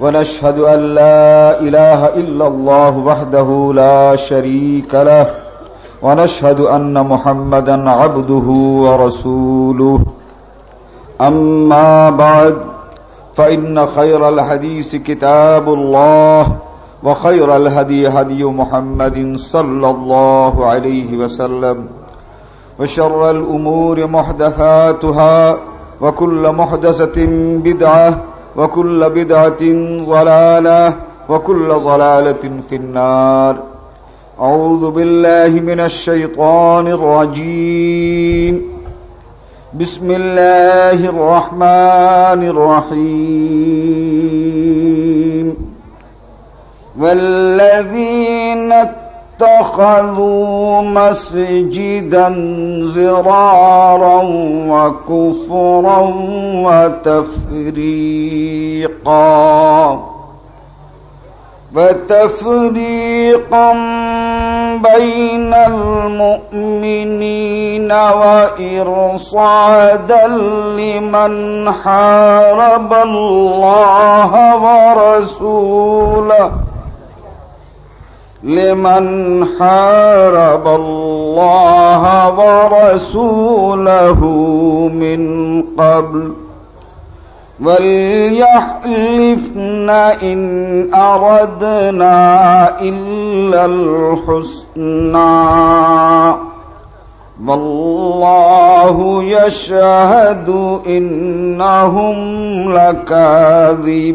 ونشهد أن لا إله إلا الله وحده لا شريك له ونشهد أن محمدا عبده ورسوله. أما بعد فإن خير الحديث كتاب الله وخير الهدي هدي محمد صلى الله عليه وسلم وشر الأمور محدثاتها وكل محدثة بدعة وكل بدعة ضلالة وكل ضلالة في النار. أعوذ بالله من الشيطان الرجيم. بسم الله الرحمن الرحيم. والذين اتخذوا مسجدا زرارا وكفرا وتفريقا. وتفريقا بين المؤمنين وإرصادا لمن حارب الله ورسوله. لمن حارب الله ورسوله من قبل وليحلفن إن أردنا إلا الحسنى والله يشهد إنهم لكاذبون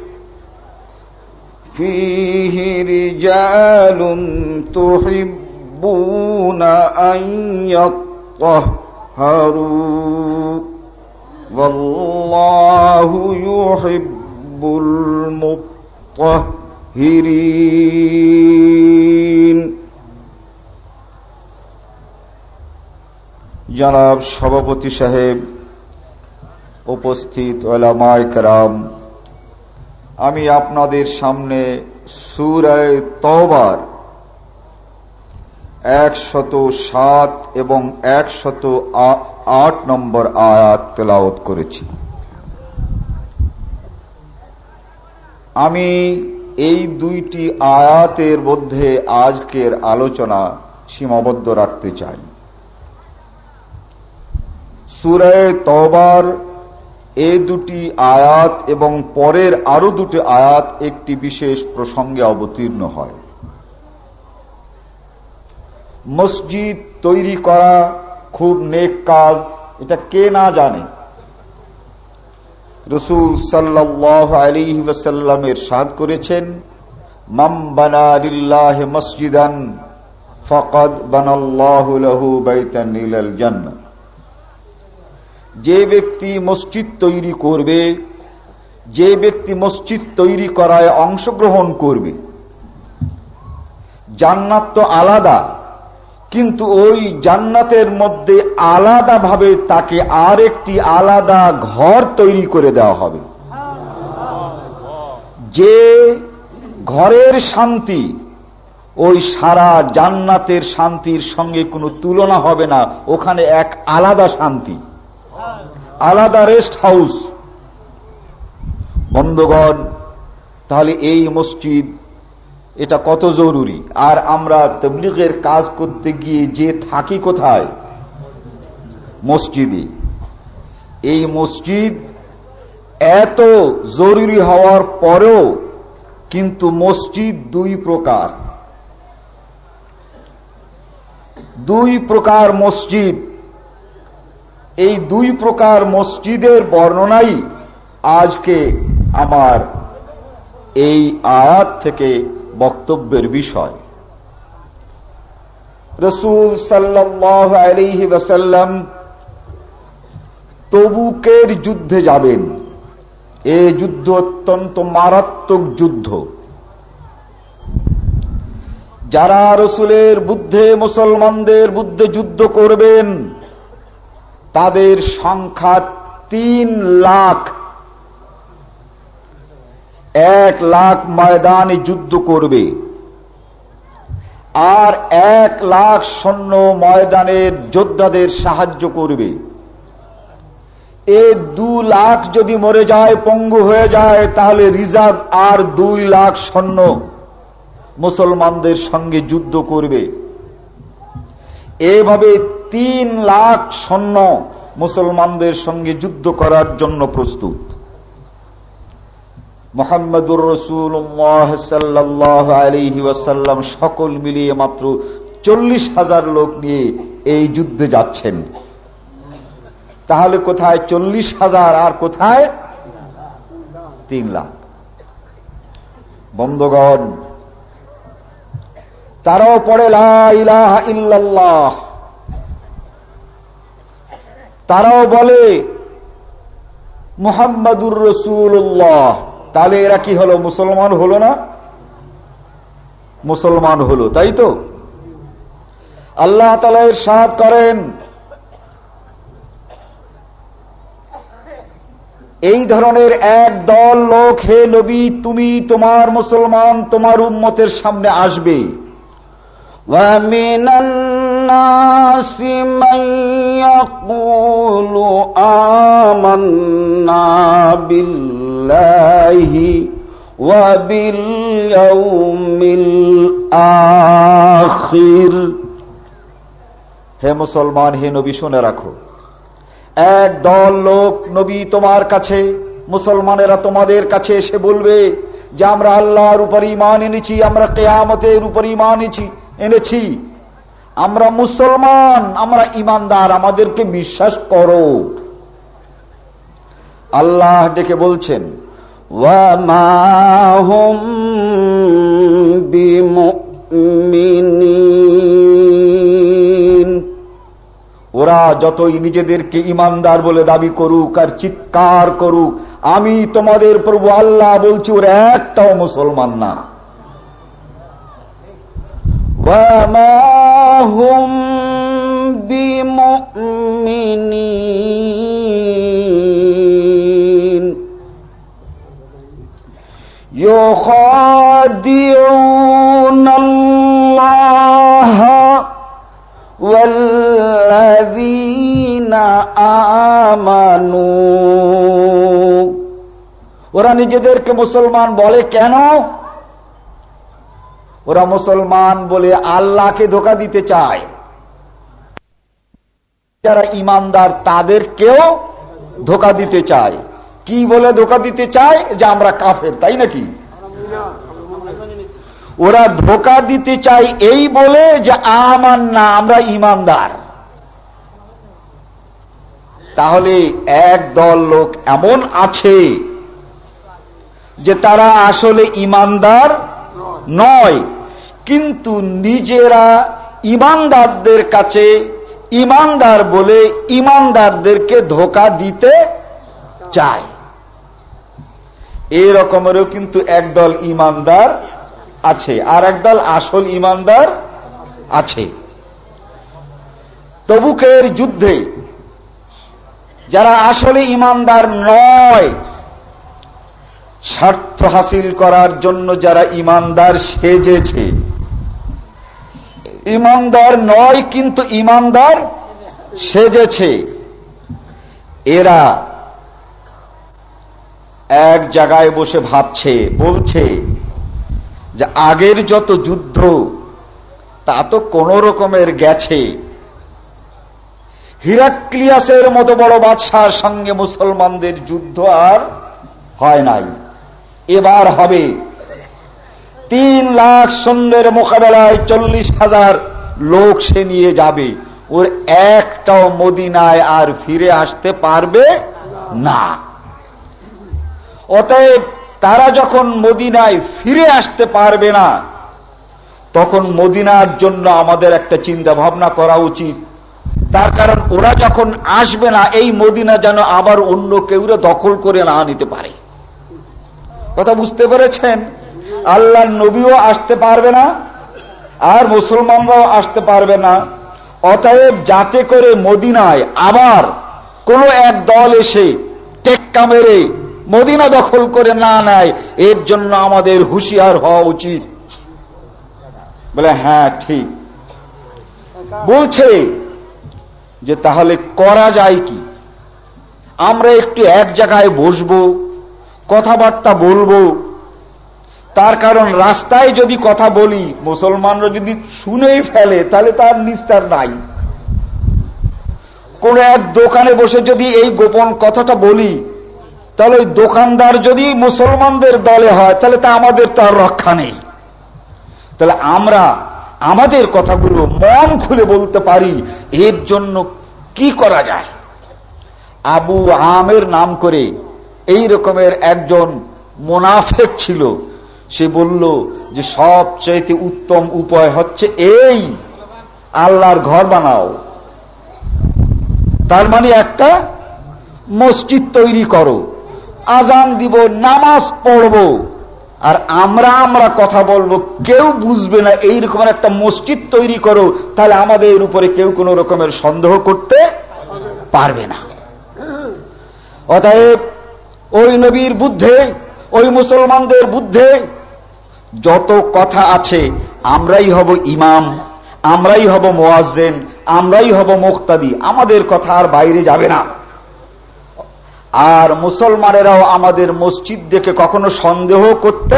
فيه رجال تحبون أن يطهروا والله يحب المطهرين জনাব সভাপতি সাহেব উপস্থিত ওলামায় কারাম আমি আপনাদের সামনে সুরায় তবার একশত সাত এবং একশত আট নম্বর আয়াত তেলাওত করেছি। আমি এই দুইটি আয়াতের মধ্যে আজকের আলোচনা সীমাবদ্ধ রাখতে চাই। সুরায় তবার এ দুটি আয়াত এবং পরের আরও দুটি আয়াত একটি বিশেষ প্রসঙ্গে অবতীর্ণ হয়। মসজিদ তৈরি করা খুব নেক কাজ, এটা কে না জানে? রসুল সাল্লাহ আলী সাদ করেছেন মাম বানারিল্লাহ মসজিদান, ফকদ বানাল্লাহু বাইতান জান্নাত যে ব্যক্তি মসজিদ তৈরি করবে, যে ব্যক্তি মসজিদ তৈরি করায় অংশগ্রহণ করবে। জান্নাত তো আলাদা, কিন্তু ওই জান্নাতের মধ্যে আলাদাভাবে তাকে আর একটি আলাদা ঘর তৈরি করে দেওয়া হবে। যে ঘরের শান্তি, ওই সারা জান্নাতের শান্তির সঙ্গে কোনো তুলনা হবে না, ওখানে এক আলাদা শান্তি। আলাদা রেস্ট হাউস। বন্ধগণ, তাহলে এই মসজিদ, এটা কত জরুরি? আর আমরা তবলিগের কাজ করতে গিয়ে যে থাকি কোথায়? মসজিদে। এই মসজিদ এত জরুরি হওয়ার পরেও কিন্তু মসজিদ দুই প্রকার। দুই প্রকার মসজিদ। এই দুই প্রকার মসজিদের বর্ণনাই আজকে আমার এই আয়াত থেকে বক্তব্যের বিষয়। রসুল সাল্লাহ আলিহি তবুকের যুদ্ধে যাবেন। এ যুদ্ধ অত্যন্ত মারাত্মক যুদ্ধ। যারা রসুলের বুদ্ধে, মুসলমানদের বুদ্ধে যুদ্ধ করবেন তাদের সংখ্যা তিন লাখ। এক লাখ ময়দানে যুদ্ধ করবে। আর এক লাখ সৈন্য ময়দানের যোদ্ধাদের সাহায্য করবে। এ দু লাখ যদি মরে যায়, পঙ্গু হয়ে যায়, তাহলে রিজার্ভ আর দুই লাখ সৈন্য মুসলমানদের সঙ্গে যুদ্ধ করবে। এভাবে তিন লাখ সৈন্য মুসলমানদের সঙ্গে যুদ্ধ করার জন্য প্রস্তুত। মোহাম্মদুর রসুল্লাহ সাল্লাহ ওয়াসাল্লাম সকল মিলিয়ে মাত্র চল্লিশ হাজার লোক নিয়ে এই যুদ্ধে যাচ্ছেন। তাহলে কোথায় চল্লিশ হাজার আর কোথায়? তিন লাখ। বন্ধগণ, তারাও পড়ে লাহ তারাও বলে, মুহাম্মাদুর রসুল্লাহ তাহলে এরা কি হলো, মুসলমান হলো না? মুসলমান হলো, তাই তো? আল্লাহ তালা এর সাহায্য করেন, এই ধরনের এক দল লোক, হে নবী, তুমি তোমার মুসলমান, তোমার উম্মতের সামনে আসবে। الناس من يقول آمنا بالله وباليوم الآخر হে মুসলমান হে নবী শুনে রাখো এক দল লোক নবী তোমার কাছে মুসলমানেরা তোমাদের কাছে এসে বলবে যে আমরা আল্লাহর উপর ইমান এনেছি আমরা কেয়ামতের উপর ইমান এনেছি আমরা মুসলমান, আমরা ইমানদার, আমাদেরকে বিশ্বাস করো। আল্লাহ ডেকে বলছেন ওরা যতই নিজেদেরকে ইমানদার বলে দাবি করুক আর চিৎকার করুক, আমি তোমাদের প্রভু আল্লাহ বলছি, ওরা একটাও মুসলমান না। وما بمؤمنين يخادعون الله والذين آمنوا ওরা নিজেদেরকে মুসলমান বলে কেন ওরা মুসলমান বলে আল্লাহকে ধোকা দিতে চায়। যারা ইমানদার, তাদেরকেও ধোকা দিতে চায়। কি বলে ধোকা দিতে চায়? যে আমরা কাফের, তাই নাকি? ওরা ধোকা দিতে চাই এই বলে যে, আমার না, আমরা ইমানদার। তাহলে এক দল লোক এমন আছে যে তারা আসলে ইমানদার নয়। কিন্তু নিজেরা ইমানদারদের কাছে ইমানদার বলে ইমানদারদেরকে ধোকা দিতে চায়। এই রকমেরও কিন্তু একদল ইমানদার আছে, আর একদল আসল ইমানদার আছে। তবুকের যুদ্ধে যারা আসলে ইমানদার নয়, স্বার্থ হাসিল করার জন্য যারা ইমানদার সেজেছে ইমানদার নয়, কিন্তু ইমানদার সেজেছে। এরা এক জায়গায় বসে ভাবছে, বলছে যে আগের যত যুদ্ধ, তা তো কোন রকমের গেছে। হিরাক্লিয়াসের মতো বড় বাদশার সঙ্গে মুসলমানদের যুদ্ধ আর হয় নাই। এবার হবে তিন লাখ সন্ধ্যের মোকাবেলায় চল্লিশ হাজার লোক সে নিয়ে যাবে। ওর একটাও মদিনায় আর ফিরে আসতে পারবে না। অতএব তারা যখন মদিনায় ফিরে আসতে পারবে না, তখন মদিনার জন্য আমাদের একটা চিন্তা ভাবনা করা উচিত। তার কারণ ওরা যখন আসবে না, এই মদিনা যেন আবার অন্য কেউরা দখল করে না নিতে পারে। কথা বুঝতে পেরেছেন? আল্লাহ নবীও আসতে পারবে না, আর মুসলমানরাও আসতে পারবে না। অতএব যাতে করে মদিনায় আবার কোন এক দল এসে টেক্কা মেরে মদিনা দখল করে না নেয়, এর জন্য আমাদের হুঁশিয়ার হওয়া উচিত। বলে হ্যাঁ ঠিক। বলছে যে, তাহলে করা যায় কি? আমরা একটু এক জায়গায় বসবো, কথাবার্তা বলব তার কারণ রাস্তায় যদি কথা বলি, মুসলমানরা যদি শুনেই ফেলে, তাহলে তার নিস্তার নাই। কোন এক দোকানে বসে যদি এই গোপন কথাটা বলি, তাহলে ওই দোকানদার যদি মুসলমানদের দলে হয়, তাহলে তা আমাদের তার রক্ষা নেই। তাহলে আমরা আমাদের কথাগুলো মন খুলে বলতে পারি, এর জন্য কি করা যায়? আবু আমের নাম করে এই রকমের একজন মোনাফেক ছিল। সে বলল যে সবচাইতে উত্তম উপায় হচ্ছে এই, আল্লাহর ঘর বানাও। তার মানে একটা মসজিদ তৈরি করো, আজান দিব, নামাজ পড়ব, আর আমরা আমরা কথা বলব, কেউ বুঝবে না এই এইরকম একটা মসজিদ তৈরি করো, তাহলে আমাদের উপরে কেউ কোন রকমের সন্দেহ করতে পারবে না। অতএব ওই নবীর বুদ্ধে, ওই মুসলমানদের বুদ্ধে যত কথা আছে, আমরাই হব ইমাম, আমরাই হব মোয়াজেন আমরাই হব মুক্তাদি। আমাদের কথা আর বাইরে যাবে না। আর মুসলমানেরাও আমাদের মসজিদ দেখে কখনো সন্দেহ করতে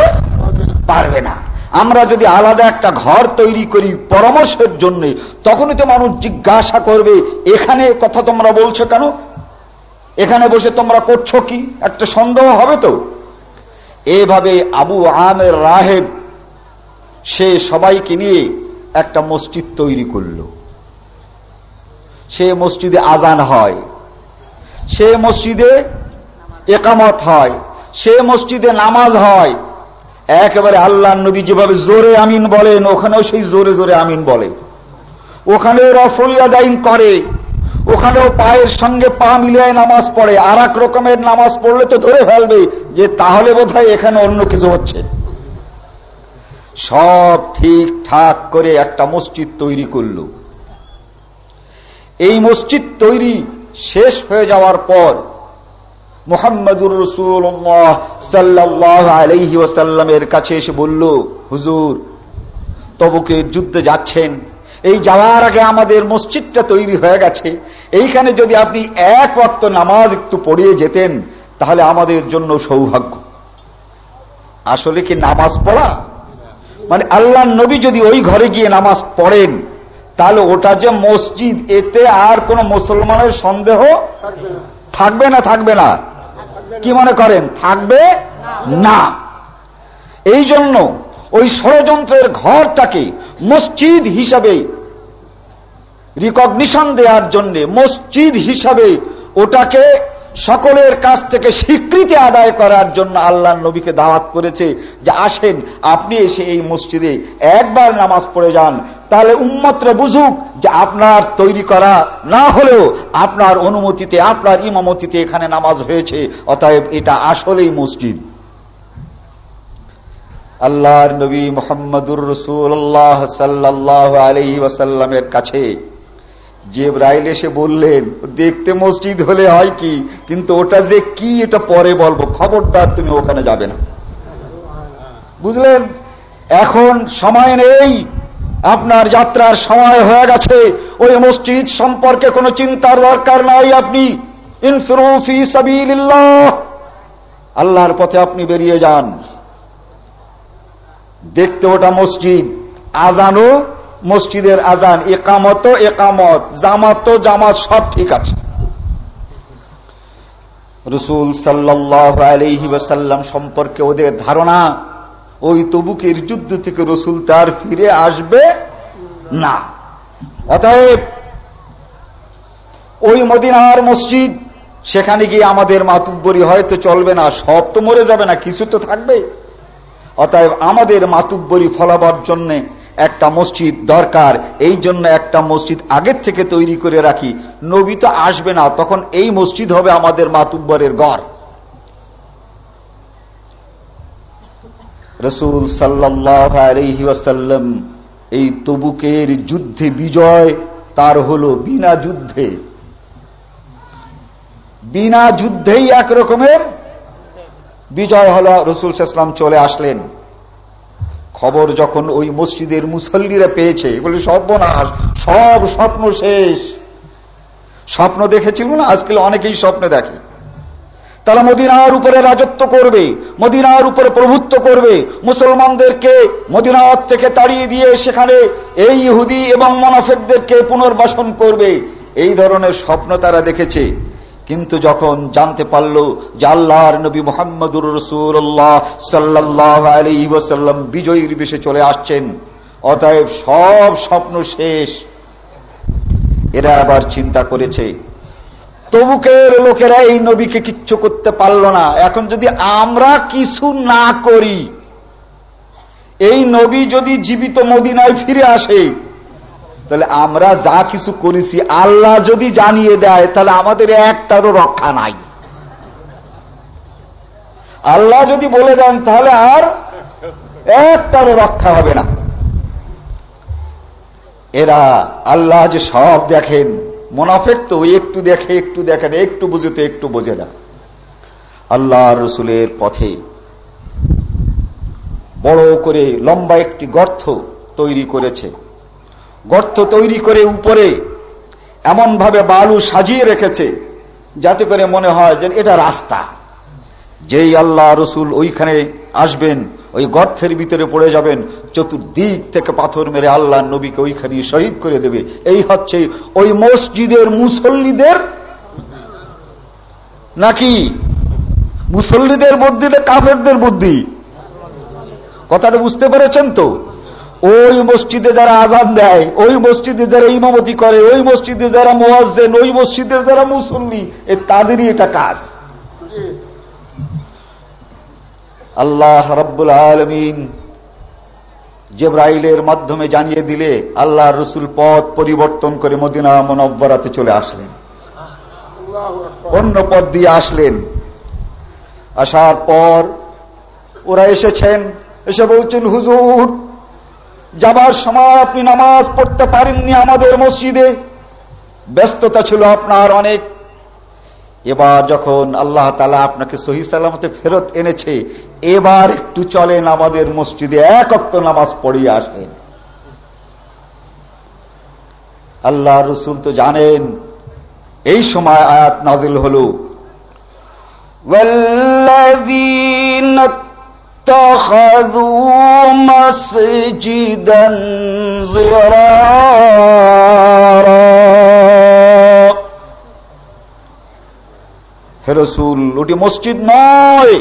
পারবে না। আমরা যদি আলাদা একটা ঘর তৈরি করি পরামর্শের জন্য, তখনই তো মানুষ জিজ্ঞাসা করবে, এখানে কথা তোমরা বলছো কেন? এখানে বসে তোমরা করছ কি? একটা সন্দেহ হবে তো? এভাবে আবু আমের রাহেব, সে সবাইকে নিয়ে একটা মসজিদ তৈরি করল। সে মসজিদে আজান হয়, সে মসজিদে একামত হয়, সে মসজিদে নামাজ হয়। একেবারে আল্লাহ নবী যেভাবে জোরে আমিন বলেন, ওখানেও সেই জোরে জোরে আমিন বলে। ওখানে ওখানেও রফলিয়াদাইন করে ওখানেও পায়ের সঙ্গে পা মিলিয়ে নামাজ পড়ে আর রকমের নামাজ পড়লে তো ধরে ফেলবে যে তাহলে বোধ এখানে অন্য কিছু হচ্ছে। সব ঠিক ঠাক করে একটা মসজিদ তৈরি করল। এই মসজিদ তৈরি শেষ হয়ে যাওয়ার পর মোহাম্মদুর রসুল্লাহ সাল্লাহ আলহি ওসাল্লামের কাছে এসে বলল, হুজুর, তবুকে যুদ্ধে যাচ্ছেন এই যাওয়ার আগে আমাদের মসজিদটা তৈরি হয়ে গেছে। এইখানে যদি আপনি এক ওয়াক্ত নামাজ একটু পড়িয়ে যেতেন, তাহলে আমাদের জন্য সৌভাগ্য। আসলে কি নামাজ পড়া? মানে আল্লাহ নবী যদি ওই ঘরে গিয়ে নামাজ পড়েন, তাহলে ওটা যে মসজিদ, এতে আর কোন মুসলমানের সন্দেহ থাকবে না থাকবে না। কি মনে করেন? থাকবে না। এই জন্য ওই ষড়যন্ত্রের ঘরটাকে মসজিদ হিসাবে রিকগনিশন দেওয়ার জন্য মসজিদ হিসাবে ওটাকে সকলের কাছ থেকে স্বীকৃতি আদায় করার জন্য আল্লাহ নবীকে দাওয়াত করেছে যে আসেন, আপনি এসে এই মসজিদে একবার নামাজ পড়ে যান। তাহলে উম্মতরা বুঝুক যে আপনার তৈরি করা না হলেও আপনার অনুমতিতে, আপনার ইমামতিতে এখানে নামাজ হয়েছে, অতএব এটা আসলেই মসজিদ। আল্লাহর নবী মোহাম্মদুর রসুল্লাহ সাল্লাহ আলহি ওয়াসাল্লামের কাছে। জেব্রাইল এসে বললেন, দেখতে মসজিদ হলে হয় কি? কিন্তু ওটা যে কি, এটা পরে বলব। খবরদার, তুমি ওখানে যাবে না। বুঝলেন? এখন সময় নেই। আপনার যাত্রার সময় হয়ে গেছে। ওই মসজিদ সম্পর্কে কোনো চিন্তার দরকার নাই আপনি। ইনফরুফি সাবিল্লাহ আল্লাহর পথে আপনি বেরিয়ে যান। দেখতে ওটা মসজিদ। আজানও মসজিদের আজান। একামত একামত জামাত জামাত, সব ঠিক আছে। রসুল সাল্লাহ আলহি ওয়াসাল্লাম সম্পর্কে ওদের ধারণা, ওই তবুকের যুদ্ধ থেকে রসুল তার ফিরে আসবে না। অতএব, ওই মদিনার মসজিদ, সেখানে গিয়ে আমাদের মাতুব্বরি হয়তো চলবে না, সব তো মরে যাবে না, কিছু তো থাকবে অতএব আমাদের মাতুব্বরি ফলাবার জন্য একটা মসজিদ দরকার। এই জন্য একটা মসজিদ আগের থেকে তৈরি করে রাখি। নবী তো আসবে না, তখন এই মসজিদ হবে আমাদের মাতুব্বরের গড় রসুল সাল্লাসাল্লাম এই তবুকের যুদ্ধে বিজয় তার হলো বিনা যুদ্ধে। বিনা যুদ্ধেই এক রকমের বিজয় হল রসুল সাল্লাম চলে আসলেন। খবর যখন ওই মসজিদের মুসল্লিরা পেয়েছে, বলে সর্বনাশ, সব স্বপ্ন শেষ। স্বপ্ন দেখেছিল না? আজকাল অনেকেই স্বপ্নে দেখে। তারা মদিনার উপরে রাজত্ব করবে, মদিনার উপরে প্রভুত্ব করবে। মুসলমানদেরকে মদিনার থেকে তাড়িয়ে দিয়ে সেখানে এই ইহুদি এবং মনাফেকদেরকে পুনর্বাসন করবে। এই ধরনের স্বপ্ন তারা দেখেছে। কিন্তু যখন জানতে পারল যে আল্লাহর নবী মোহাম্মদুর রসুল্লাহ সাল্লাহ আলী ওসাল্লাম বিজয়ীর বেশে চলে আসছেন, অতএব সব স্বপ্ন শেষ। এরা আবার চিন্তা করেছে, তবুকের লোকেরা এই নবীকে কিচ্ছু করতে পারল না। এখন যদি আমরা কিছু না করি, এই নবী যদি জীবিত মদিনায় ফিরে আসে তাহলে আমরা যা কিছু করেছি, আল্লাহ যদি জানিয়ে দেয়, তাহলে আমাদের একটারও রক্ষা নাই। আল্লাহ যদি বলে দেন, তাহলে আর একটারও রক্ষা হবে না। এরা আল্লাহ যে সব দেখেন, মোনাফেক তো একটু দেখে, একটু দেখেন একটু বুঝে তো একটু বোঝে না। আল্লাহ রসুলের পথে বড় করে লম্বা একটি গর্ত তৈরি করেছে। গর্ত তৈরি করে উপরে এমন ভাবে বালু সাজিয়ে রেখেছে, যাতে করে মনে হয় যে এটা রাস্তা। যেই আল্লাহ রসুল ওইখানে আসবেন, ওই গর্থের ভিতরে পড়ে যাবেন, চতুর্দিক থেকে পাথর মেরে আল্লাহ নবীকে ওইখানে শহীদ করে দেবে। এই হচ্ছে ওই মসজিদের মুসল্লিদের নাকি? মুসল্লিদের বুদ্ধি না কাফেরদের বুদ্ধি? কথাটা বুঝতে পেরেছেন তো? ওই মসজিদে যারা আজান দেয় ওই মসজিদে যারা ইমামতি করে ওই মসজিদে যারা মোয়াজেন ওই মসজিদের যারা মুসল্লি এ তাদেরই এটা কাজ। আল্লাহ রব্বুল আলমিন জেব্রাইলের মাধ্যমে জানিয়ে দিলে আল্লাহ রসুল পথ পরিবর্তন করে মদিনা মনব্বরাতে চলে আসলেন। অন্য পথ দিয়ে আসলেন। আসার পর ওরা এসেছেন এসে বলছেন হুজুর যাবার সময় আপনি নামাজ পড়তে পারেননি আমাদের মসজিদে। ব্যস্ততা ছিল আপনার অনেক। এবার যখন আল্লাহ তালা আপনাকে সহি সালামতে ফেরত এনেছে, এবার একটু চলেন আমাদের মসজিদে, এক অক্ত নামাজ পড়িয়ে আসেন। আল্লাহ রসুল তো জানেন, এই সময় আয়াত নাজিল হল। اتخذوا مسجدا হেরসুল ওটি মসজিদ নয়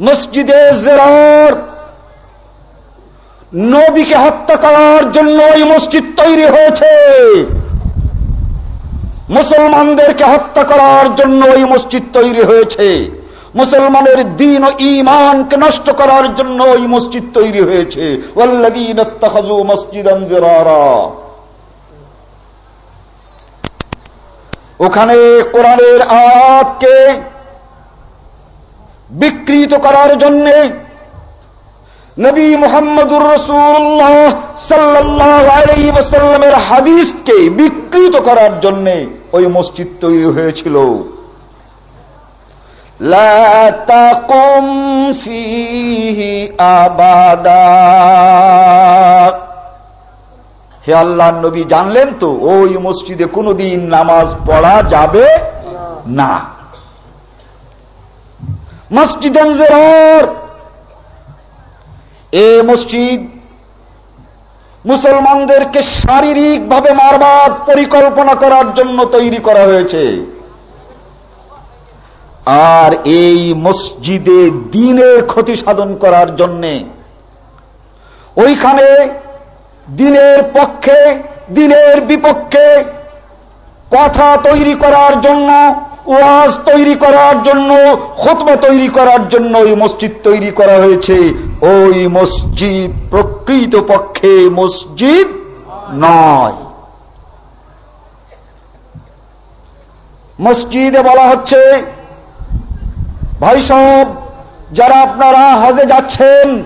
মসজিদে জেরার নবীকে হত্যা করার জন্য ওই মসজিদ তৈরি হয়েছে মুসলমানদেরকে হত্যা করার জন্য ওই মসজিদ তৈরি হয়েছে মুসলমানের দিন ও ইমানকে নষ্ট করার জন্য ওই মসজিদ তৈরি হয়েছে। ওখানে কোরআনের আয়াতকে বিকৃত করার জন্যে নবী মোহাম্মদুর রসুল্লাহ সাল্লামের হাদিসকে বিকৃত করার জন্যে ওই মসজিদ তৈরি হয়েছিল। আবাদা। হে আল্লাহ নবী, জানলেন তো, ওই মসজিদে কোনদিন নামাজ পড়া যাবে না। মসজিদ এ মসজিদ মুসলমানদেরকে শারীরিক ভাবে মারবার পরিকল্পনা করার জন্য তৈরি করা হয়েছে। আর এই মসজিদে দিনের ক্ষতি সাধন করার জন্যে। ওইখানে দিনের পক্ষে, দিনের বিপক্ষে কথা তৈরি করার জন্য, ওয়াজ তৈরি করার জন্য, খতবা তৈরি করার জন্য ওই মসজিদ তৈরি করা হয়েছে। ওই মসজিদ প্রকৃত পক্ষে মসজিদ নয়। মসজিদে বলা হচ্ছে ভাই সব যারা আপনারা হজে যাচ্ছেন,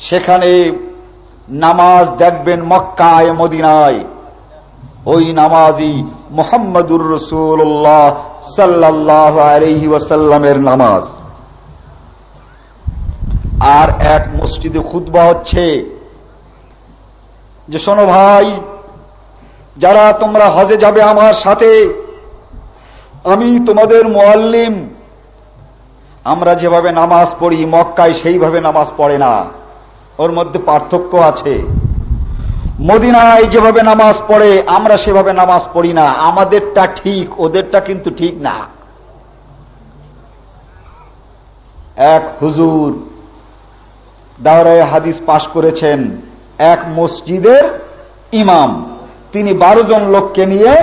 সেখানে নামাজ দেখবেন মক্কায়, মদিনায়। ওই নামাজি মোহাম্মদুর রসুল্লাহ সাল্লাহ আলহি ওয়াসাল্লামের নামাজ। আর এক মসজিদে খুদবা হচ্ছে। যে শোনো ভাই, যারা তোমরা হজে যাবে আমার সাথে আমি তোমাদের মোয়াল্লিম আমরা যেভাবে নামাজ পড়ি, মক্কায় সেইভাবে নামাজ পড়ে না। ওর মধ্যে পার্থক্য আছে। মদিনায় যেভাবে নামাজ পড়ে, আমরা সেভাবে নামাজ পড়ি না। আমাদেরটা ঠিক, ওদেরটা কিন্তু ঠিক না। এক হুজুর দাওরায় হাদিস পাশ করেছেন, এক মসজিদের ইমাম। তিনি বারো জন লোককে নিয়ে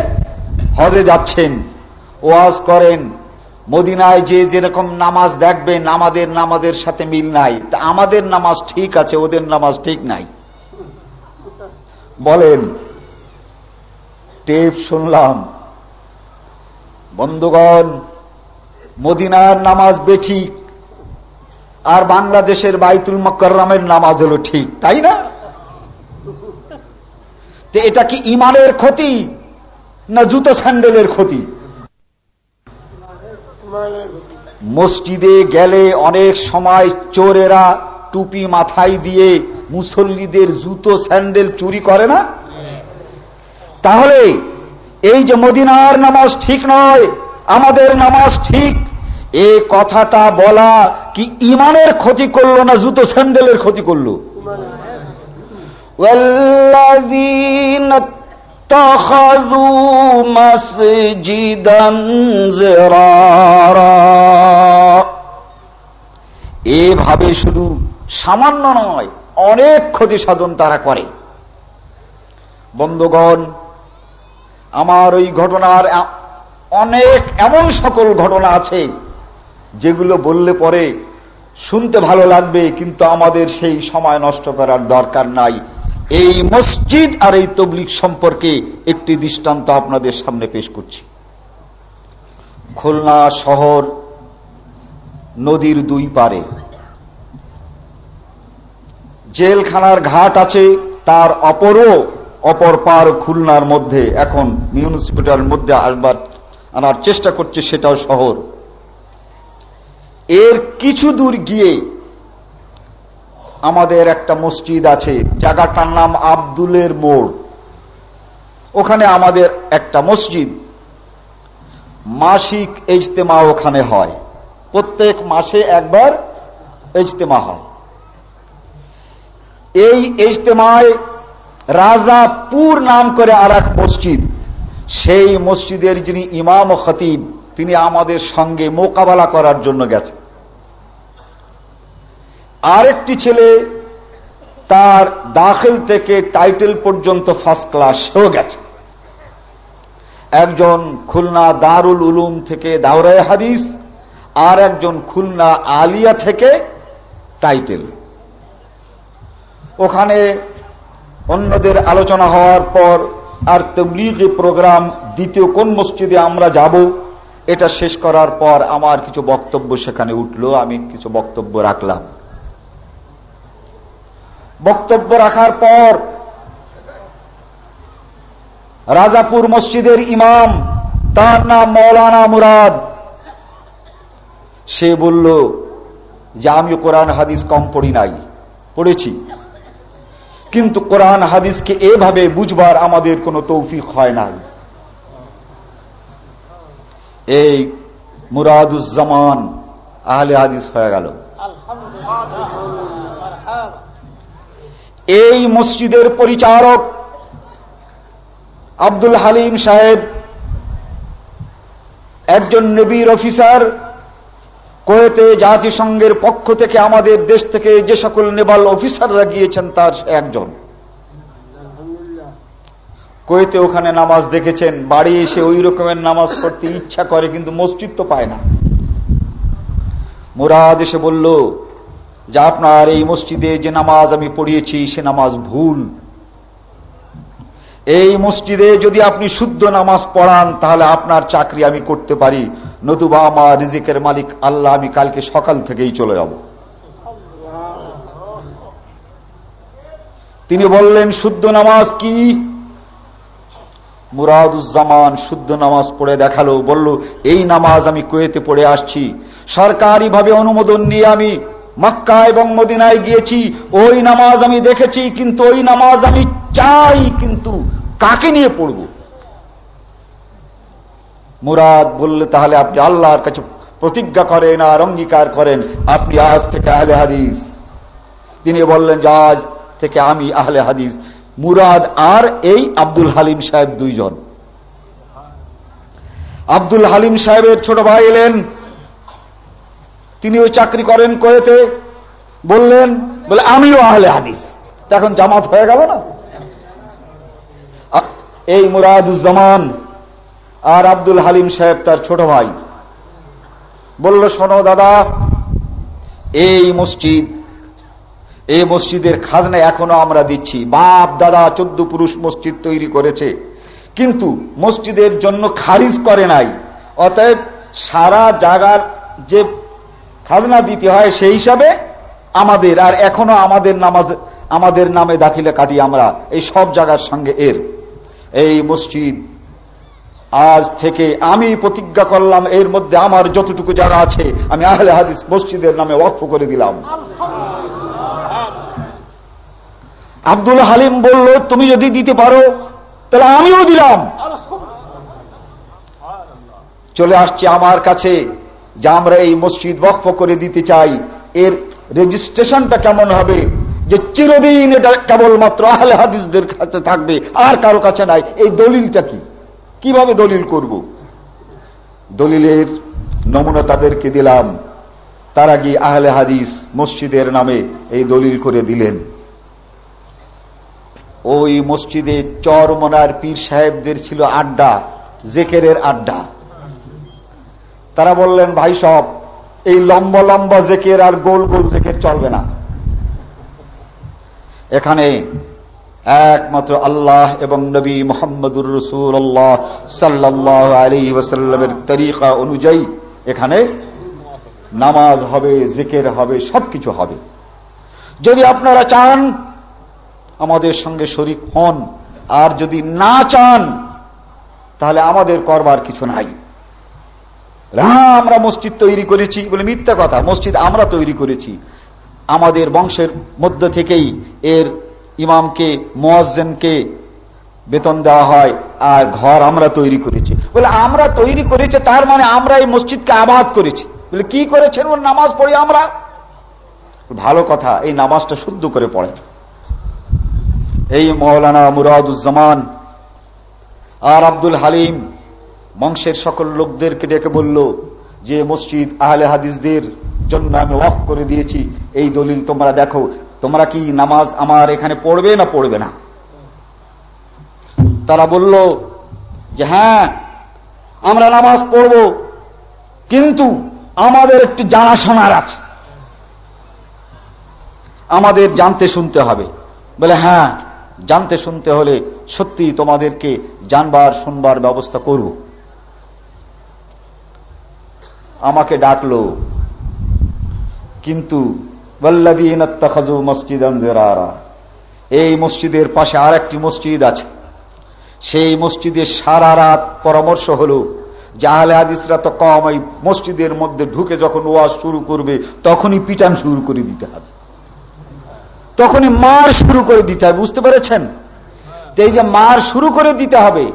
হজে যাচ্ছেন। ওয়াজ করেন। মদিনায় যে যেরকম নামাজ দেখবেন আমাদের নামাজের সাথে মিল নাই। তা আমাদের নামাজ ঠিক আছে, ওদের নামাজ ঠিক নাই। বলেন, টেপ শুনলাম। বন্ধুগণ, মদিনার নামাজ বেঠিক আর বাংলাদেশের বাইতুল মকরমের নামাজ হলো ঠিক, তাই না? তো এটা কি ইমানের ক্ষতি, না জুতো স্যান্ডেলের ক্ষতি? মসজিদে গেলে অনেক সময় চোরেরা টুপি মাথায় দিয়ে মুসল্লিদের জুতো স্যান্ডেল চুরি করে না তাহলে এই যে মদিনার নামাজ ঠিক নয় আমাদের নামাজ ঠিক এ কথাটা বলা কি ইমানের ক্ষতি করলো না জুতো স্যান্ডেলের ক্ষতি করলো والذين اتخذوا مسجدا زرارا এভাবে শুধু সামান্য নয় অনেক ক্ষতি সাধন তারা করে বন্ধুগণ আমার ওই ঘটনার এ- অনেক এমন সকল ঘটনা আছে যেগুলো বললে পরে শুনতে ভালো লাগবে কিন্তু আমাদের সেই সময় নষ্ট করার দরকার নাই এই মসজিদ আর এই তবলিক সম্পর্কে একটি দৃষ্টান্ত আপনাদের সামনে পেশ করছি। খুলনা শহর নদীর দুই পারে। জেলখানার ঘাট আছে, তার অপরও অপর পার খুলনার মধ্যে, এখন মিউনিসিপ্যালিটির মধ্যে আসবার, আনার চেষ্টা করছে সেটাও শহর। এর কিছু দূর গিয়ে আমাদের একটা মসজিদ আছে, জায়গাটার নাম আব্দুলের মোড়। ওখানে আমাদের একটা মসজিদ। মাসিক ইজতেমা ওখানে হয়। প্রত্যেক মাসে একবার ইজতেমা হয়। এই ইজতেমায় রাজাপুর নাম করে আর মসজিদ। সেই মসজিদের যিনি ইমাম ও খতিব, তিনি আমাদের সঙ্গে মোকাবেলা করার জন্য গেছেন। আরেকটি ছেলে তার দাখিল থেকে টাইটেল পর্যন্ত ফার্স্ট ক্লাস হয়ে গেছে। একজন খুলনা দারুল উলুম থেকে দাওরায় হাদিস, আর একজন খুলনা আলিয়া থেকে টাইটেল। ওখানে অন্যদের আলোচনা হওয়ার পর আর তবলিগি প্রোগ্রাম দ্বিতীয় কোন মসজিদে আমরা যাব, এটা শেষ করার পর আমার কিছু বক্তব্য সেখানে উঠল, আমি কিছু বক্তব্য রাখলাম। বক্তব্য রাখার পর রাজাপুর মসজিদের ইমাম, তার নাম মৌলানা মুরাদ। সে বলল, যে আমি কোরআন হাদিস কম পড়ি নাই, পড়েছি। কিন্তু কোরআন হাদিসকে এভাবে বুঝবার আমাদের কোনো তৌফিক হয় নাই। এই মুরাদুজ্জামান আহলে হাদিস হয়ে গেল। এই মসজিদের পরিচারক আব্দুল হালিম সাহেব, একজন নবীর অফিসার, কোয়েতে জাতিসংঘের পক্ষ থেকে আমাদের দেশ থেকে যে সকল নেবাল অফিসাররা গিয়েছেন, তার একজন। কোয়েতে ওখানে নামাজ দেখেছেন, বাড়ি এসে ওই রকমের নামাজ পড়তে ইচ্ছা করে, কিন্তু মসজিদ তো পায় না। মুরাদ এসে বলল যে আপনার এই মসজিদে যে নামাজ আমি পড়িয়েছি, সে নামাজ ভুল। এই মসজিদে যদি আপনি শুদ্ধ নামাজ পড়ান, তাহলে আপনার চাকরি আমি করতে পারি। নতুবা আমার রিজিকের মালিক আল্লাহ, আমি কালকে সকাল থেকেই চলে যাব। তিনি বললেন, শুদ্ধ নামাজ কি? মুরাদুজ্জামান শুদ্ধ নামাজ পড়ে দেখাল, বলল, এই নামাজ আমি কুয়েতে পড়ে আসছি। সরকারি ভাবে অনুমোদন নিয়ে আমি মক্কা এবং মদিনায় গিয়েছি, ওই নামাজ আমি দেখেছি, কিন্তু ওই নামাজ আমি চাই কিন্তু কাকে নিয়ে পড়ব? মুরাদ বললে, তাহলে আপনি আল্লাহর কাছে প্রতিজ্ঞা করেন আর অঙ্গীকার করেন। আপনি আজ থেকে আহলে হাদিস। তিনি বললেন যে, আজ থেকে আমি আহলে হাদিস। মুরাদ আর এই আব্দুল হালিম সাহেব দুইজন। আব্দুল হালিম সাহেবের ছোট ভাই এলেন। তিনি ওই চাকরি করেন কয়েতে, বললেন, বলে, আমিও আহলে হাদিস। এখন জামাত হয়ে গেল না? এই মুরাদুজ্জামান আর আব্দুল হালিম সাহেব তার ছোট ভাই। বলল, শোনো দাদা, এই মসজিদ, এই মসজিদের খাজনা এখনও আমরা দিচ্ছি। বাপ, দাদা, চোদ্দ পুরুষ মসজিদ তৈরি করেছে। কিন্তু মসজিদের জন্য খারিজ করে নাই। অতএব সারা জায়গার যে খাজনা দিতে হয়, সেই হিসাবে আমাদের, আর এখনও আমাদের নামাজ, আমাদের নামে দাখিলে কাটি আমরা, এই সব জায়গার সঙ্গে এর। এই মসজিদ, আজ থেকে আমি প্রতিজ্ঞা করলাম, এর মধ্যে আমার যতটুকু জায়গা আছে, আমি আহলে হাদিস মসজিদের নামে ওয়াকফ করে দিলাম। আব্দুল হালিম বলল, তুমি যদি দিতে পারো, তাহলে আমিও দিলাম। চলে আসছে আমার কাছে। যে আমরা এই মসজিদ বক্ফ করে দিতে চাই, এর রেজিস্ট্রেশনটা কেমন হবে? যে চিরদিন এটা কেবলমাত্র আহলে হাদিসদের কাছে থাকবে, আর কারও কাছে নাই। এই দলিলটা কি? কীভাবে দলিল করব? দলিলের নমুনা তাদেরকে দিলাম। তারা গিয়ে আহলে হাদিস মসজিদের নামে এই দলিল করে দিলেন। ওই মসজিদে চরমনার পীর সাহেবদের ছিল আড্ডা, জেকেরের আড্ডা। তারা বললেন, ভাই সব, এই লম্বা লম্বা জেকের আর গোল গোল জেকের চলবে না। এখানে একমাত্র আল্লাহ এবং নবী মোহাম্মদুর রসুল্লাহ সাল্লাহ আলী ওসাল্লামের তরিকা অনুযায়ী এখানে নামাজ হবে, জেকের হবে, সবকিছু হবে। যদি আপনারা চান আমাদের সঙ্গে শরিক হন, আর যদি না চান, তাহলে আমাদের করবার কিছু নাই। আমরা মসজিদ তৈরি করেছি বলে মিথ্যা কথা। মসজিদ আমরা তৈরি করেছি। আমাদের বংশের মধ্য থেকেই এর ইমামকে, মোয়াজ্জেনকে বেতন দেওয়া হয় আর ঘর আমরা তৈরি করেছি। বলে, আমরা তৈরি করেছি, তার মানে আমরা এই মসজিদকে আবাদ করেছি। বলে, কি করেছেন? ওর নামাজ পড়ি আমরা। ভালো কথা, এই নামাজটা শুদ্ধ করে পড়ে এই মৌলানা মুরাদুজ্জামান আর আব্দুল হালিম বংশের সকল লোকদেরকে ডেকে বলল, যে মসজিদ আহলে হাদিসদের জন্য আমি ওয়াক করে দিয়েছি, এই দলিল তোমরা দেখো। তোমরা কি নামাজ আমার এখানে পড়বে না পড়বে না? তারা বলল, যে হ্যাঁ আমরা নামাজ পড়ব, কিন্তু আমাদের একটু জানাশোনার আছে। আমাদের জানতে শুনতে হবে। বলে হ্যাঁ জানতে শুনতে হলে সত্যি তোমাদেরকে জানবার, শুনবার ব্যবস্থা করব। আমাকে ডাকলো। কিন্তু এই মসজিদের পাশে আর একটি মসজিদ আছে। সেই মসজিদের সারা রাত পরামর্শ হলো যে আহলে হাদিসরা তো কম, এই মসজিদের মধ্যে ঢুকে যখন ওয়াজ শুরু করবে, তখনই পিটান শুরু করে দিতে হবে। তখনই মার শুরু করে দিতে হবে, বুঝতে পেরেছেন? এই যে মার শুরু করে দিতে হবে,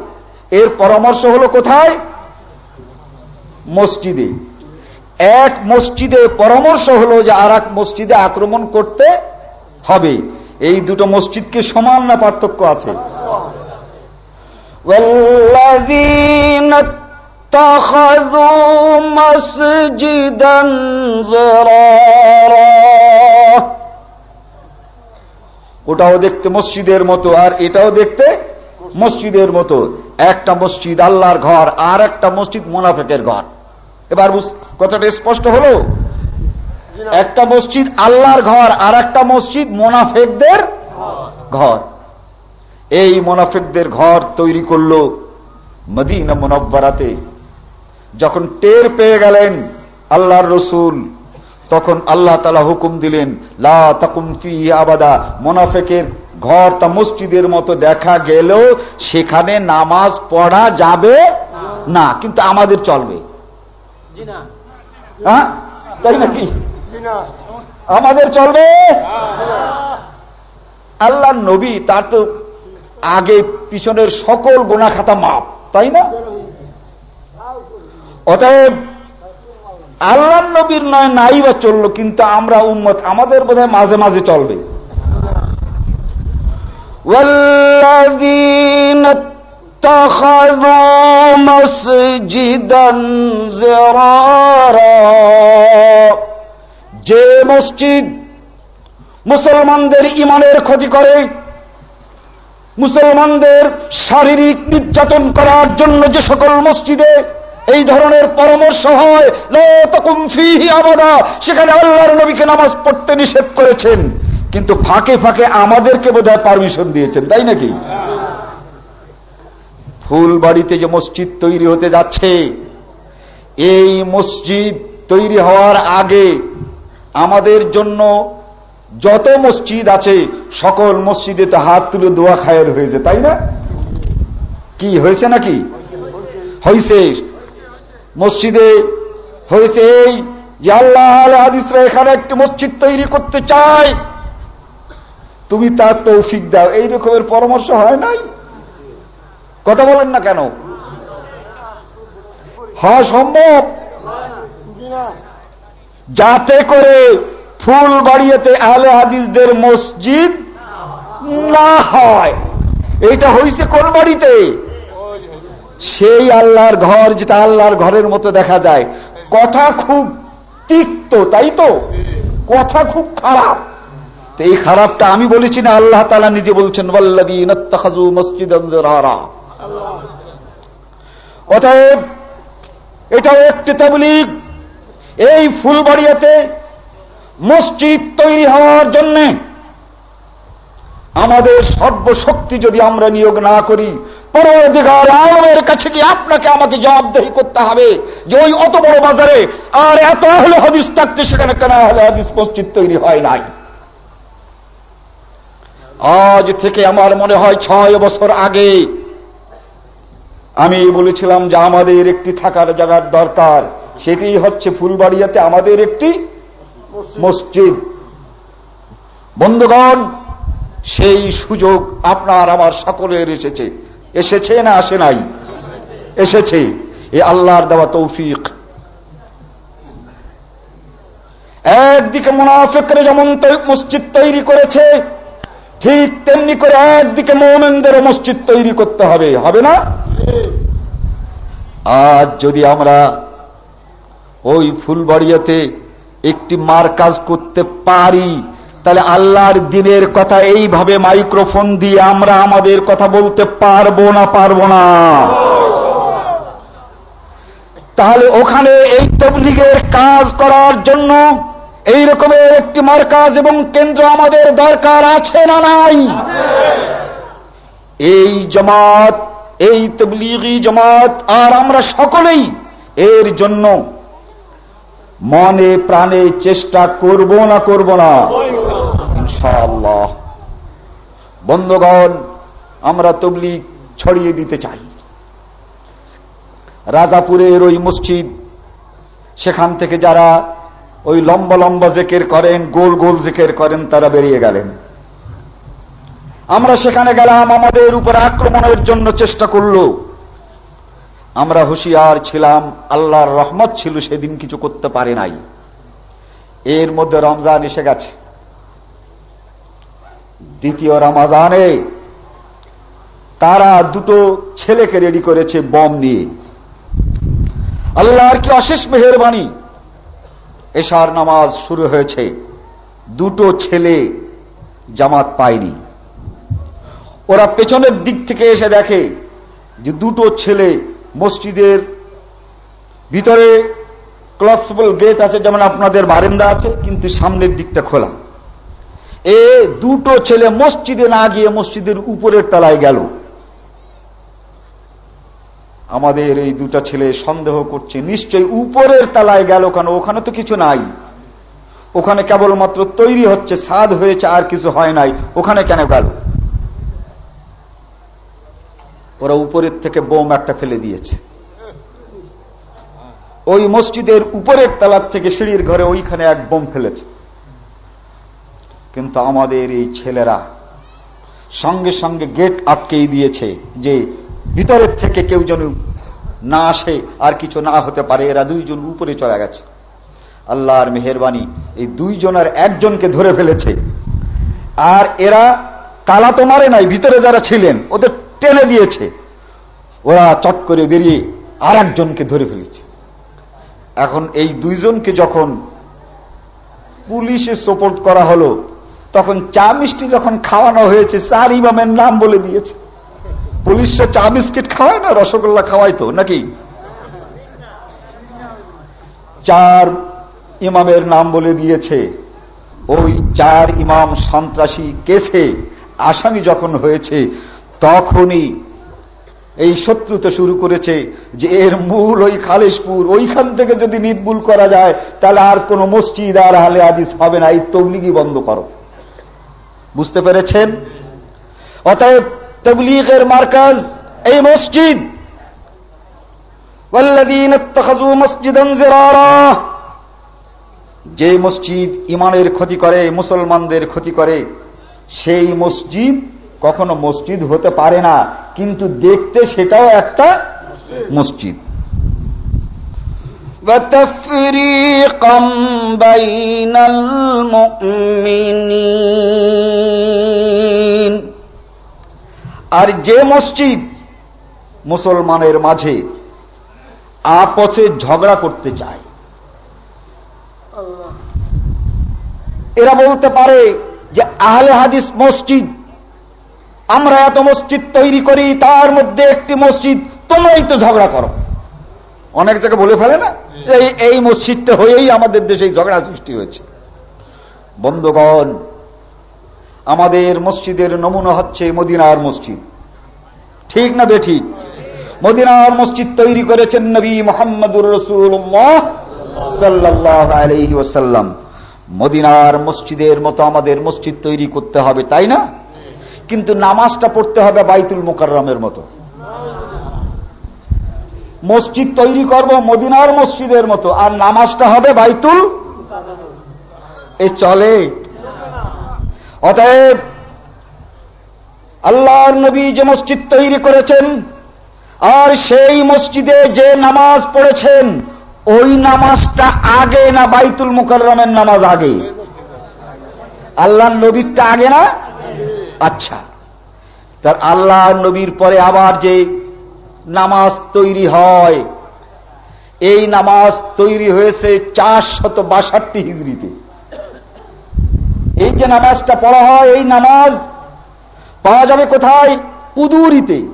এর পরামর্শ হলো কোথায়? মসজিদে। এক মসজিদে পরামর্শ হলো যে আর মসজিদে আক্রমণ করতে হবে এই দুটো মসজিদকে সমান না পার্থক্য আছে اتخذوا مسجدا ضرارا ওটাও দেখতে মসজিদের মতো আর এটাও দেখতে মসজিদের মতো একটা মসজিদ আল্লাহর ঘর আর একটা মসজিদ মোনাফেকের ঘর এবার কথাটা স্পষ্ট হলো? একটা মসজিদ আল্লাহর ঘর আর একটা মসজিদ মোনাফেকদের ঘর। এই মোনাফেকদের ঘর তৈরি করল মদিনা মোনাব্বারাতে। যখন টের পেয়ে গেলেন আল্লাহর রসুল, তখন আল্লাহ তালা হুকুম দিলেন, লা ফি আবাদা। মোনাফেকের ঘরটা মসজিদের মতো দেখা গেলেও সেখানে নামাজ পড়া যাবে না, কিন্তু আমাদের চলবে। হ্যাঁ? তাই নাকি? আমাদের চলবে? আল্লাহ নবী তার তো আগে পিছনের সকল গোনা খাতা মাপ তাই না? অতএব আল্লাহ নবীর নয় নাই বা চলল কিন্তু আমরা উন্মত আমাদের বোধ মাঝে মাঝে চলবে। যে মসজিদ মুসলমানদের ইমানের ক্ষতি করে, মুসলমানদের শারীরিক নির্যাতন করার জন্য যে সকল মসজিদে এই ধরনের পরামর্শ হয় আবাদা, সেখানে আল্লাহর নবীকে নামাজ পড়তে নিষেধ করেছেন। কিন্তু ফাঁকে ফাঁকে আমাদেরকে বোধ পারমিশন দিয়েছেন, তাই নাকি? ফুলবাড়িতে যে মসজিদ তৈরি হতে যাচ্ছে, এই মসজিদ তৈরি হওয়ার আগে আমাদের জন্য যত মসজিদ আছে, সকল মসজিদে তো হাত তুলে দোয়া খায়ের হয়েছে, তাই না? কি, হয়েছে নাকি? হয়েছে। মসজিদে হয়েছে এই যে আল্লাহ এখানে একটি মসজিদ তৈরি করতে চায়। তুমি তার তৌফিক দাও। এই রকমের পরামর্শ হয় নাই? কথা বলেন না কেন? হওয়া সম্ভব? যাতে করে ফুল বাড়িয়েতে আহলে হাদিসদের মসজিদ না হয়। এটা হয়েছে কোন বাড়িতে? সেই আল্লাহর ঘর যেটা আল্লাহর ঘরের মতো দেখা যায়। কথা খুব তিক্ত, তাই তো? কথা খুব খারাপ। এই খারাপটা আমি বলেছি না, আল্লাহ তালা নিজে বলছেন মসজিদ অতএব এটাও একটি তাবলিগ, এই ফুলবাড়িয়াতে মসজিদ তৈরি হওয়ার জন্য আমাদের সর্বশক্তি যদি আমরা নিয়োগ না করি পরবর্তীকার আলমের কাছে আপনাকে আমাকে জবাবদেহি করতে হবে যে ওই অত বড় বাজারে আর এত হলে হদিস থাকতে সেখানে কেন হলে হদিস মসজিদ তৈরি হয় নাই? আজ থেকে আমার মনে হয় ছয় বছর আগে আমি বলেছিলাম যে আমাদের একটি থাকার জায়গার দরকার। সেটি হচ্ছে ফুলবাড়িয়াতে আমাদের একটি মসজিদ। বন্ধুগণ, সেই সুযোগ আপনার আমার সকলের এসেছে। এসেছে না আসে নাই? এসেছে। এ আল্লাহর দেওয়া তৌফিক। একদিকে মুনাফেকরে যেমন মসজিদ তৈরি করেছে ঠিক তেমনি করে একদিকে মৌমেনদেরও মসজিদ তৈরি করতে হবে হবে না? আজ যদি আমরা ওই ফুলবাড়িয়াতে একটি মার কাজ করতে পারি, তাহলে আল্লাহর দিনের কথা এইভাবে মাইক্রোফোন দিয়ে আমরা আমাদের কথা বলতে পারব না পারব না? তাহলে ওখানে এই তবলিগের কাজ করার জন্য এই রকমের একটি মার্কাজ এবং কেন্দ্র আমাদের দরকার আছে না নাই? এই জমাত, এই তবলিগি জমাত আর আমরা সকলেই এর জন্য মনে প্রাণে চেষ্টা করব না করব না? ইনশাআল্লাহ। বন্ধগণ, আমরা তবলিগ ছড়িয়ে দিতে চাই। রাজাপুরের ওই মসজিদ, সেখান থেকে যারা ওই লম্বা লম্বা জেকের করেন, গোল গোল জেকের করেন, তারা বেরিয়ে গেলেন। আমরা সেখানে গেলাম, আমাদের উপর আক্রমণের জন্য চেষ্টা করল। আমরা হুশিয়ার ছিলাম, আল্লাহর রহমত ছিল, সেদিন কিছু করতে পারে নাই। এর মধ্যে রমজান এসে গেছে। দ্বিতীয় রমাজানে তারা দুটো ছেলেকে রেডি করেছে, বম নিয়ে। আল্লাহর কি অশেষ মেহরবানি? এশার নামাজ শুরু হয়েছে। দুটো ছেলে জামাত পায়নি। ওরা পেছনের দিক থেকে এসে দেখে যে দুটো ছেলে মসজিদের ভিতরে ক্লপসবল গেট আছে, যেমন আপনাদের বারেন্দা আছে, কিন্তু সামনের দিকটা খোলা। এ দুটো ছেলে মসজিদে না গিয়ে মসজিদের উপরের তলায় গেল। আমাদের এই দুটা ছেলে সন্দেহ করছে, নিশ্চয় উপরের তালায় গেল কেন? ওখানে তো কিছু নাই। ওখানে কেবলমাত্র তৈরি হচ্ছে, সাদ হয়েছে, আর কিছু হয় নাই। ওখানে কেন গেল? ওরা উপরের থেকে বোম একটা ফেলে দিয়েছে। ওই মসজিদের উপরের তালার থেকে সিঁড়ির ঘরে ওইখানে এক বোম ফেলেছে। কিন্তু আমাদের এই ছেলেরা সঙ্গে সঙ্গে গেট আটকেই দিয়েছে যে ভিতরের থেকে কেউ যেন না আসে, আর কিছু না হতে পারে, এরা দুইজন উপরে চলে গেছে। আল্লাহর মেহরবানি এই দুইজনের একজনকে ধরে ফেলেছে। আর এরা তালা তো মারে নাই, ভিতরে যারা ছিলেন, ওদের টেনে দিয়েছে। ওরা চট করে বেরিয়ে আর একজনকে ধরে ফেলেছে। এখন এই দুইজনকে যখন পুলিশে সোপোর্ট করা হলো, তখন চা মিষ্টি যখন খাওয়ানো হয়েছে চার ইমামের নাম বলে দিয়েছে। পুলিশরা চা বিস্কিট খাওয়ায় না, রসগোল্লা খাওয়াই তো নাকি? চার ইমামের নাম বলে দিয়েছে, ওই চার ইমাম সন্ত্রাসী কেসে আসামি যখন হয়েছে, তখনই এই শত্রুতা শুরু করেছে যে এর মূল ওই খালেশপুর, ওইখান থেকে যদি নির্মূল করা যায়, তাহলে আর কোন মসজিদ আর হালে আদিস হবে না, এই তবলিগি বন্ধ করো। বুঝতে পেরেছেন? অতএব তবলিগের মার্কাজ এই মসজিদ যে মসজিদ ইমানের ক্ষতি করে মুসলমানদের ক্ষতি করে সেই মসজিদ কখনো মসজিদ হতে পারে না কিন্তু দেখতে সেটাও একটা মসজিদ وتفريقا بين المؤمنين আর যে মসজিদ মুসলমানের মাঝে আপসে ঝগড়া করতে চায়, এরা বলতে পারে যে আহলে হাদিস মসজিদ, আমরা এত মসজিদ তৈরি করি, তার মধ্যে একটি মসজিদ, তোমরাই তো ঝগড়া করো। অনেক জায়গায় বলে ফেলে না? এই এই মসজিদটা হয়েই আমাদের দেশে ঝগড়া সৃষ্টি হয়েছে। বন্ধুগণ আমাদের মসজিদের নমুনা হচ্ছে মদিনার মসজিদ। ঠিক না বে ঠিক মদিনার মসজিদ তৈরি করেছেন নবী মোহাম্মদুর রসুল্লাহ সাল্লাহ আলহি ওসাল্লাম মদিনার মসজিদের মতো আমাদের মসজিদ তৈরি করতে হবে, তাই না? কিন্তু নামাজটা পড়তে হবে বাইতুল মোকাররমের মতো। মসজিদ তৈরি করব মদিনার মসজিদের মতো, আর নামাজটা হবে বাইতুল এ চলে অতএব আল্লাহর নবী যে মসজিদ তৈরি করেছেন, আর সেই মসজিদে যে নামাজ পড়েছেন, ওই নামাজটা আগে না বাইতুল মুকাররমের নামাজ আগে? আল্লাহ নবীরটা আগে না? আচ্ছা। তার আল্লাহ নবীর পরে আবার যে নামাজ তৈরি হয়, এই নামাজ তৈরি হয়েছে চারশত বাষট্টি হিজড়িতে। এই যে নামাজটা পড়া হয়, এই নামাজ পাওয়া যাবে কোথায়? কুদুরিতে।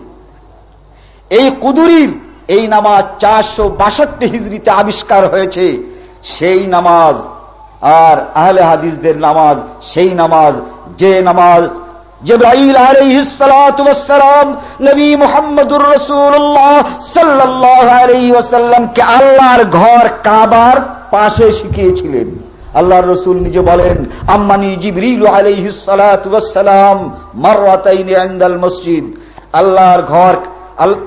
এই কুদুরির এই নামাজ চারশো বাষট্টি হিজড়িতে আবিষ্কার হয়েছে। সেই নামাজ আর আহলে হাদিসদের নামাজ, সেই নামাজ, যে নামাজ নবী মুহাম্মদুর আলাইহি আল্লাহর ঘর কাবার পাশে শিখিয়েছিলেন। আল্লাহর রসুল নিজে বলেন, আম্মানি জিবরিল আলাইহিসসালাম মাররাতাইনি ইনদাল মসজিদ। আল্লাহর ঘর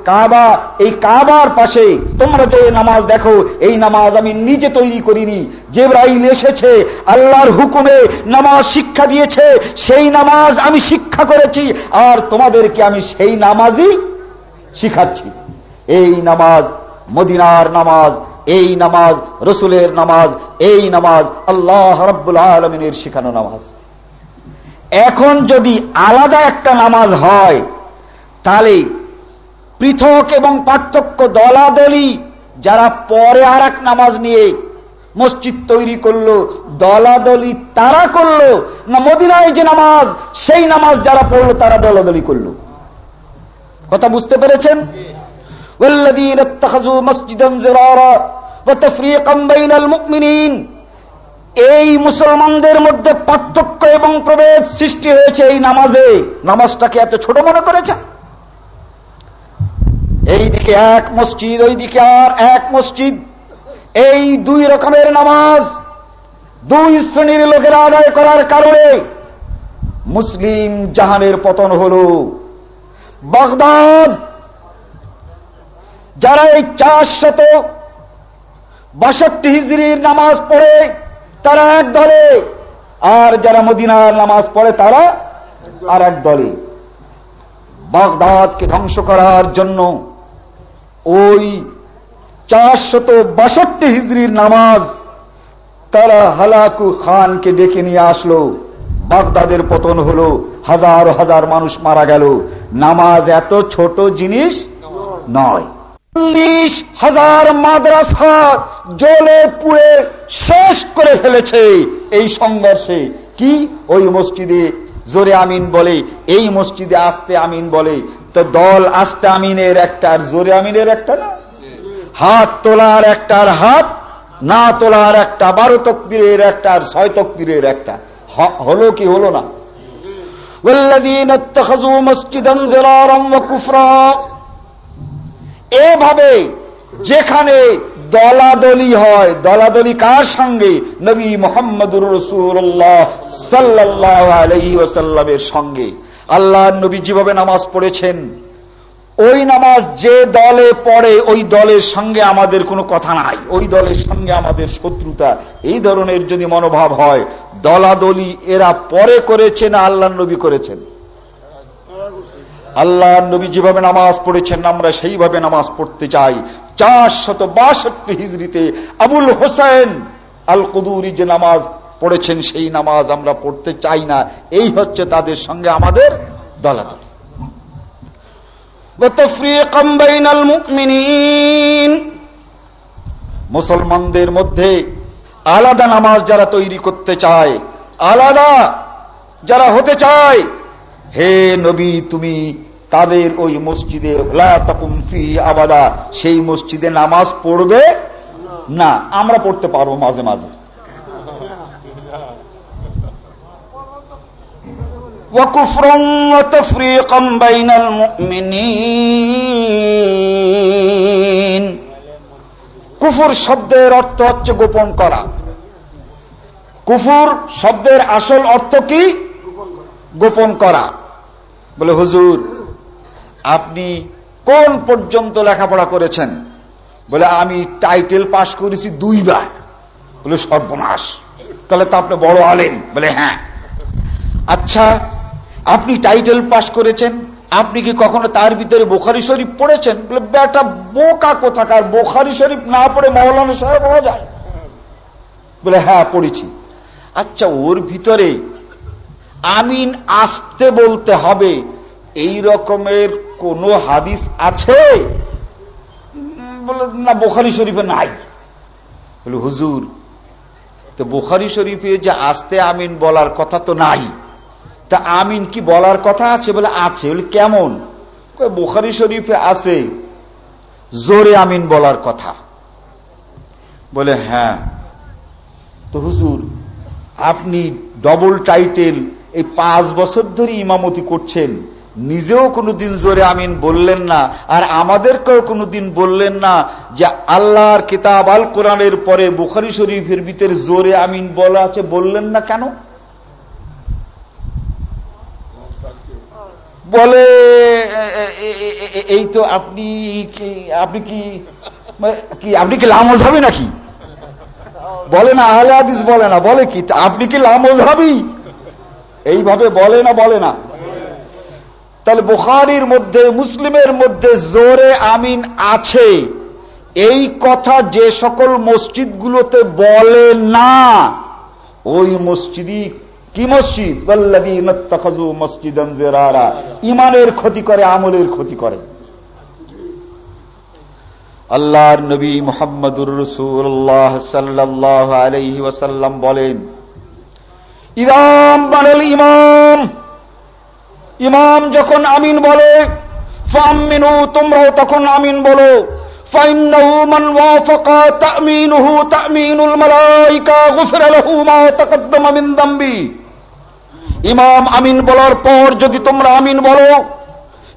কাবা, এই কাবার পাশে তোমরা যে নামাজ দেখো, এই নামাজ আমি নিজে তৈরি করিনি। জেব্রাইল এসেছে, আল্লাহর হুকুমে নামাজ শিক্ষা দিয়েছে, সেই নামাজ আমি শিক্ষা করেছি, আর তোমাদেরকে আমি সেই নামাজই শিখাচ্ছি। এই নামাজ, মদিনার নামাজ এই নামাজ, রসুলের নামাজ, এই নামাজ, আল্লাহ রব্বুল আলমিনের শিখানো নামাজ। এখন যদি আলাদা একটা নামাজ হয়, তাহলে পৃথক এবং পার্থক্য দলাদলি, যারা পরে আর নামাজ নিয়ে মসজিদ তৈরি করল, দলাদলি তারা করল, না মদিনায় যে নামাজ, সেই নামাজ যারা পড়ল, তারা দলাদলি করল। কথা বুঝতে পেরেছেন? এই মুসলমানদের মধ্যে পার্থক্য এবং প্রভেদ সৃষ্টি হয়েছে এই নামাজে। নামাজটাকে এত ছোট মনে করেছে? এই দিকে এক মসজিদ ওই দিকে আর এক মসজিদ। এই দুই রকমের নামাজ দুই শ্রেণির লোকের আদায় করার কারণে মুসলিম জাহানের পতন হল। বাগদাদ যারা এই চারশত বাষট্টি হিজড়ির নামাজ পড়ে, তারা এক দলে। আর যারা মদিনার নামাজ পড়ে, তারা আর এক দলে। বাগদাদকে ধ্বংস করার জন্য ওই চারশত বাষট্টি হিজড়ির নামাজ তারা হালাকু খানকে ডেকে নিয়ে আসলো। বাগদাদের পতন হল, হাজার হাজার মানুষ মারা গেল। নামাজ এত ছোট জিনিস নয়। চল্লিশ হাজার মাদ্রাসা জলে পুড়ে শেষ করে ফেলেছে এই সংঘর্ষে। কি? ওই মসজিদে জোরে আমিন বলে, এই মসজিদে আসতে আমিন বলে। তো দল আস্তে আমিনের একটা, আর জোরে আমিনের একটা না? হাত তোলার একটার হাত না তোলার একটা, বারো তকবীরের একটা, আর ছয় তকবীরের একটা। হলো কি হলো না? এভাবে যেখানে দলাদলি হয়, দলাদলি কার সঙ্গে? নবী মোহাম্মদুর রসুল্লাহ সাল্লাহ আলহি ওসাল্লামের সঙ্গে। আল্লাহ নবী যেভাবে নামাজ পড়েছেন, ওই নামাজ যে দলে পড়ে, ওই দলের সঙ্গে আমাদের কোনো কথা নাই। ওই দলের সঙ্গে আমাদের শত্রুতা। এই ধরনের যদি মনোভাব হয়, দলাদলি এরা পরে করেছে না আল্লাহ নবী করেছেন? আল্লাহ নবী যেভাবে নামাজ পড়েছেন, আমরা সেইভাবে নামাজ পড়তে চাই। চার শত বাষট্টি হিজড়িতে আবুল হোসেন আল কদুরি যে নামাজ পড়েছেন, সেই নামাজ আমরা পড়তে চাই না। এই হচ্ছে তাদের সঙ্গে আমাদের দলাদলি। মুসলমানদের মধ্যে আলাদা নামাজ যারা তৈরি করতে চায়, আলাদা যারা হতে চায় হে নবী তুমি তাদের ওই মসজিদে আবাদা সেই মসজিদে নামাজ পড়বে না আমরা পড়তে পারবো মাঝে মাঝে وكفرا وتفريقا بين المؤمنين কুফুর শব্দের অর্থ হচ্ছে গোপন করা কুফুর শব্দের আসল অর্থ কি গোপন করা বলে, হুজুর, আপনি কোন পর্যন্ত লেখাপড়া করেছেন? বলে, আমি টাইটেল পাশ করেছি দুইবার। বলে, সর্বনাশ। তাহলে তো আপনি বড় আলেন বলে হ্যাঁ। আচ্ছা আপনি টাইটেল পাশ করেছেন? আপনি কি কখনো তার ভিতরে বোখারি শরীফ পড়েছেন? বলে, বেটা, বোকা কোথাকার? বোখারি শরীফ না পড়ে মহলানা সাহেব হওয়া যায়? বলে হ্যাঁ পড়েছি। আচ্ছা ওর ভিতরে আমিন আসতে বলতে হবে। এই রকমের কোন হাদিস আছে? বলে, না, বোখারি শরীফে নাই। হুজুর, তো বোখারি শরীফে যে আসতে আমিন বলার কথা তো নাই। তা আমিন কি বলার কথা আছে? বলে আছে। বলে, কেমন? বোখারি শরীফে আছে, জোরে আমিন বলার কথা। বলে হ্যাঁ। তো হুজুর, আপনি ডবল টাইটেল এই পাঁচ বছর ধরে ইমামতি করছেন। নিজেও কোনোদিন জোরে আমিন বললেন না, আর আমাদেরকেও কোনোদিন বললেন না যে আল্লাহর কিতাব আল কোরআনের পরে বুখারি শরীফের ভিতরে জোরে আমিন বলা আছে, বললেন না কেন? বলে এই তো আপনি আপনি কি কি, আপনি কি লামজ হবে নাকি? বলে না, আহলে হাদিস বলে না, বলে কি আপনি কি লামজ হবি এইভাবে বলে না বলে না। তাহলে বুখারির মধ্যে, মুসলিমের মধ্যে জোরে আমিন আছে। এই কথা যে সকল মসজিদগুলোতে বলে না, ওই মসজিদই কি মসজিদ? মসজিদ ইমানের ক্ষতি করে, আমলের ক্ষতি করে। আল্লাহর নবী মোহাম্মদুর রসুল্লাহ সাল্লাহ আলহি ওয়াসাল্লাম বলেন ইমাম বানাল ইমাম ইমাম যখন আমিন বলে ফামিনু তোমরাও তখন আমিন বলো فإنه من وافق تأمينه تأمين الملائكة غفر له ما تقدم من ذنبه ইমাম আমিন বলার পর যদি তোমরা আমিন বলো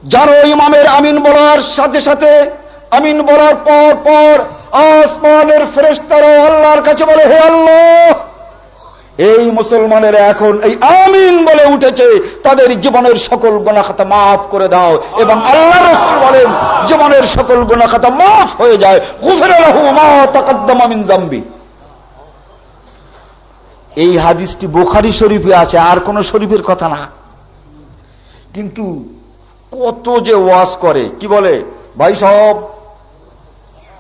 জানো ইমামের আমিন বলার সাথে সাথে আমিন বলার পর পর আসমানের ফেরেস্তারও আল্লাহর কাছে বলে হে আল্লাহ এই মুসলমানের এখন এই আমিন বলে উঠেছে, তাদের জীবনের সকল গোনাখাতা মাফ করে দাও এবং আল্লাহ রসুল বলেন, জীবনের সকল গোনাখাতা মাফ হয়ে যায়। এই হাদিসটি বোখারি শরীফে আছে, আর কোন শরীফের কথা না। কিন্তু কত যে ওয়াজ করে, কি বলে? ভাই সব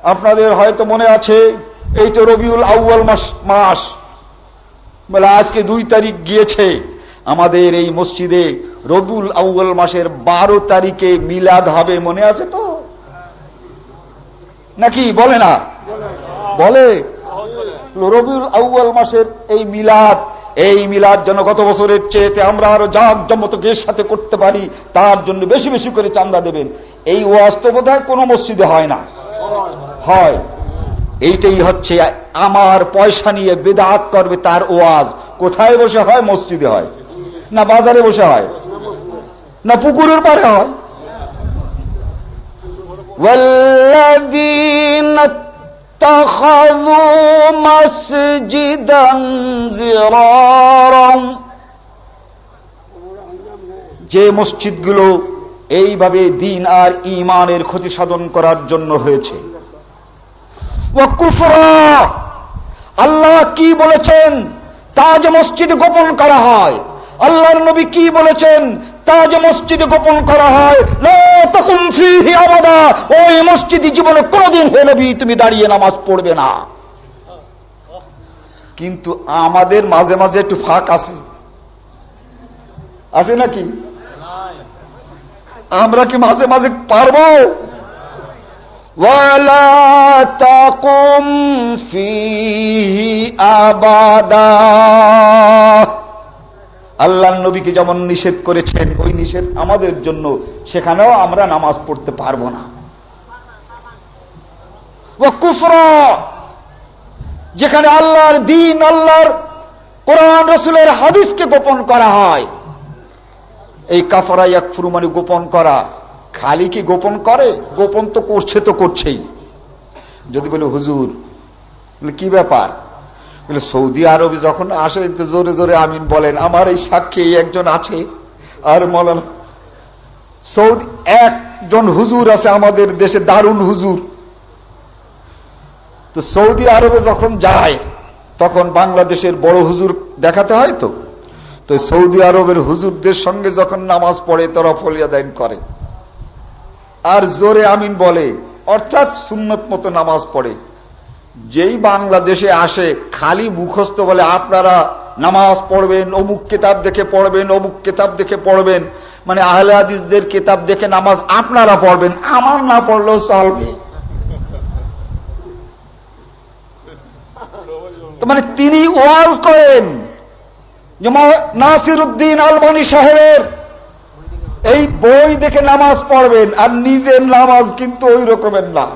আপনাদের হয়তো মনে আছে এই তো রবিউল আউ্য়াল মাস মাস। বলে, আজকে দুই তারিখ গিয়েছে। আমাদের এই মসজিদে রবুল আউ্য়াল মাসের বারো তারিখে মিলাদ হবে, মনে আছে তো? নাকি বলে না? বলে। রবিউল আউ্য়াল মাসের এই মিলাদ এই মিলাদ যেন গত বছরের চেয়েতে আমরা আরও জাক জমতকের সাথে করতে পারি, তার জন্য বেশি বেশি করে চান্দা দেবেন। এই ওয়াজ তো কোনো মসজিদে হয় না। হয়। এইটাই হচ্ছে আমার পয়সা নিয়ে বেদাত করবে তার ওয়াজ কোথায় বসে হয় মসজিদে হয় না বাজারে বসে হয় না পুকুরের পারে হয় والذين اتخذوا مسجدا زرارا যে মসজিদগুলো এইভাবে দিন আর ইমানের ক্ষতি সাধন করার জন্য হয়েছে আল্লাহ কি বলেছেন? তা যে মসজিদে গোপন করা হয়। আল্লাহর নবী কি বলেছেন? তা যে মসজিদে গোপন করা হয়। ওই মসজিদে জীবনে কোনদিন হে নবী, তুমি দাঁড়িয়ে নামাজ পড়বে না। কিন্তু আমাদের মাঝে মাঝে একটু ফাঁক আছে। আছে নাকি? আমরা কি মাঝে মাঝে পারব? ولا تقم فيه أبدا আল্লাহ নবীকে যেমন নিষেধ করেছেন ওই নিষেধ আমাদের জন্য সেখানেও আমরা নামাজ পড়তে পারবো না যেখানে আল্লাহর দিন আল্লাহর কোরআন রসুলের হাদিসকে গোপন করা হয় এই কাফারা এক ফুরু মানে গোপন করা খালি কি গোপন করে? গোপন তো করছে তো করছেই। যদি বলে, হুজুর কি ব্যাপার? সৌদি আরবে যখন আসে জোরে জোরে আমিন বলেন, আমার এই সাক্ষী একজন আছে, আর মলান সৌদি, একজন হুজুর আছে আমাদের দেশে, দারুণ হুজুর। তো সৌদি আরবে যখন যায়, তখন বাংলাদেশের বড় হুজুর দেখাতে হয় তো? তো সৌদি আরবের হুজুরদের সঙ্গে যখন নামাজ পড়ে, তারা ফলিয়াদাইন করে। আর জোরে আমিন বলে, অর্থাৎ সুন্নত মতো নামাজ পড়ে। যেই বাংলাদেশে আসে, খালি মুখস্থ বলে, আপনারা নামাজ পড়বেন, অমুক কেতাব দেখে পড়বেন, অমুক কেতাব দেখে পড়বেন। মানে আহলে হাদিসদের কেতাব দেখে নামাজ আপনারা পড়বেন, আমার না পড়লেও চলবে। মানে তিনি ওয়াজ করেন। যে নাসির উদ্দিন আলবানী সাহেবের এই বই দেখে নামাজ পড়বেন, আর নিজের নামাজ কিন্তু ওই রকমের না।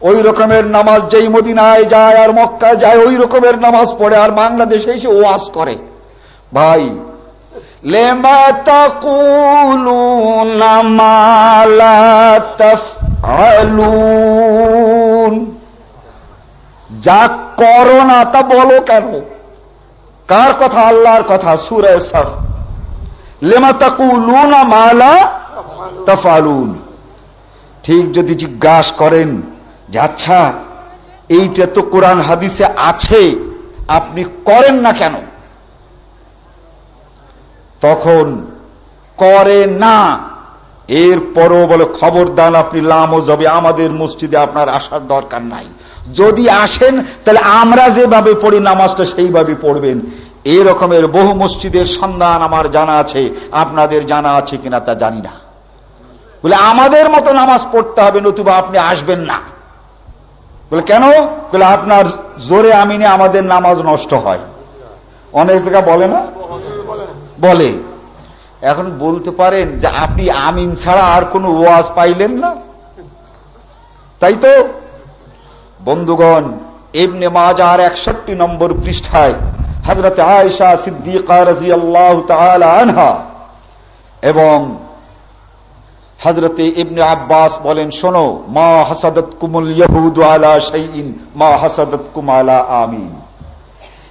ওই রকমের নামাজ যেই মদিনায় যায় আর মক্কায় যায়, ওই রকমের নামাজ পড়ে, আর বাংলাদেশে এসে ওয়াজ করে। ভাই যা করো না তা বলো কেন? কার কথা? আল্লাহর কথা? সুরে সাফ। ঠিক যদি জিজ্ঞাসা করেন, যে আচ্ছা এইটা তো কোরআন হাদিসে আছে, আপনি করেন না কেন? তখন করে না এর পরও বলে খবর দান আপনি লামো যাবে, আমাদের মসজিদে আপনার আসার দরকার নাই। যদি আসেন, তাহলে আমরা যেভাবে পড়ি, নামাজটা সেইভাবে পড়বেন। এই রকমের বহু মসজিদের সন্ধান আমার জানা আছে। আপনাদের জানা আছে কিনা তা জানি না। বলে, আমাদের মতো নামাজ পড়তে হবে, নতুবা আপনি আসবেন না। বলে, কেন? বলে, আপনার জোরে আমিনে আমাদের নামাজ নষ্ট হয়। অনেক জায়গা বলে না? বলে। এখন বলতে পারেন যে, আপনি আমিন ছাড়া আর কোন ওয়াজ পাইলেন না? তাই তো, বন্ধুগণ এমনি মাজার একষট্টি নম্বর পৃষ্ঠায় হজরত আয়সা সিদ্দিকা রাজি আল্লাহ আনহা এবং হজরতে ইবনে আব্বাস বলেন, শোনো, মা হাসাদত কুমুল ইহুদ আলা শাইইন, মা হাসাদত কুমালা আমিন।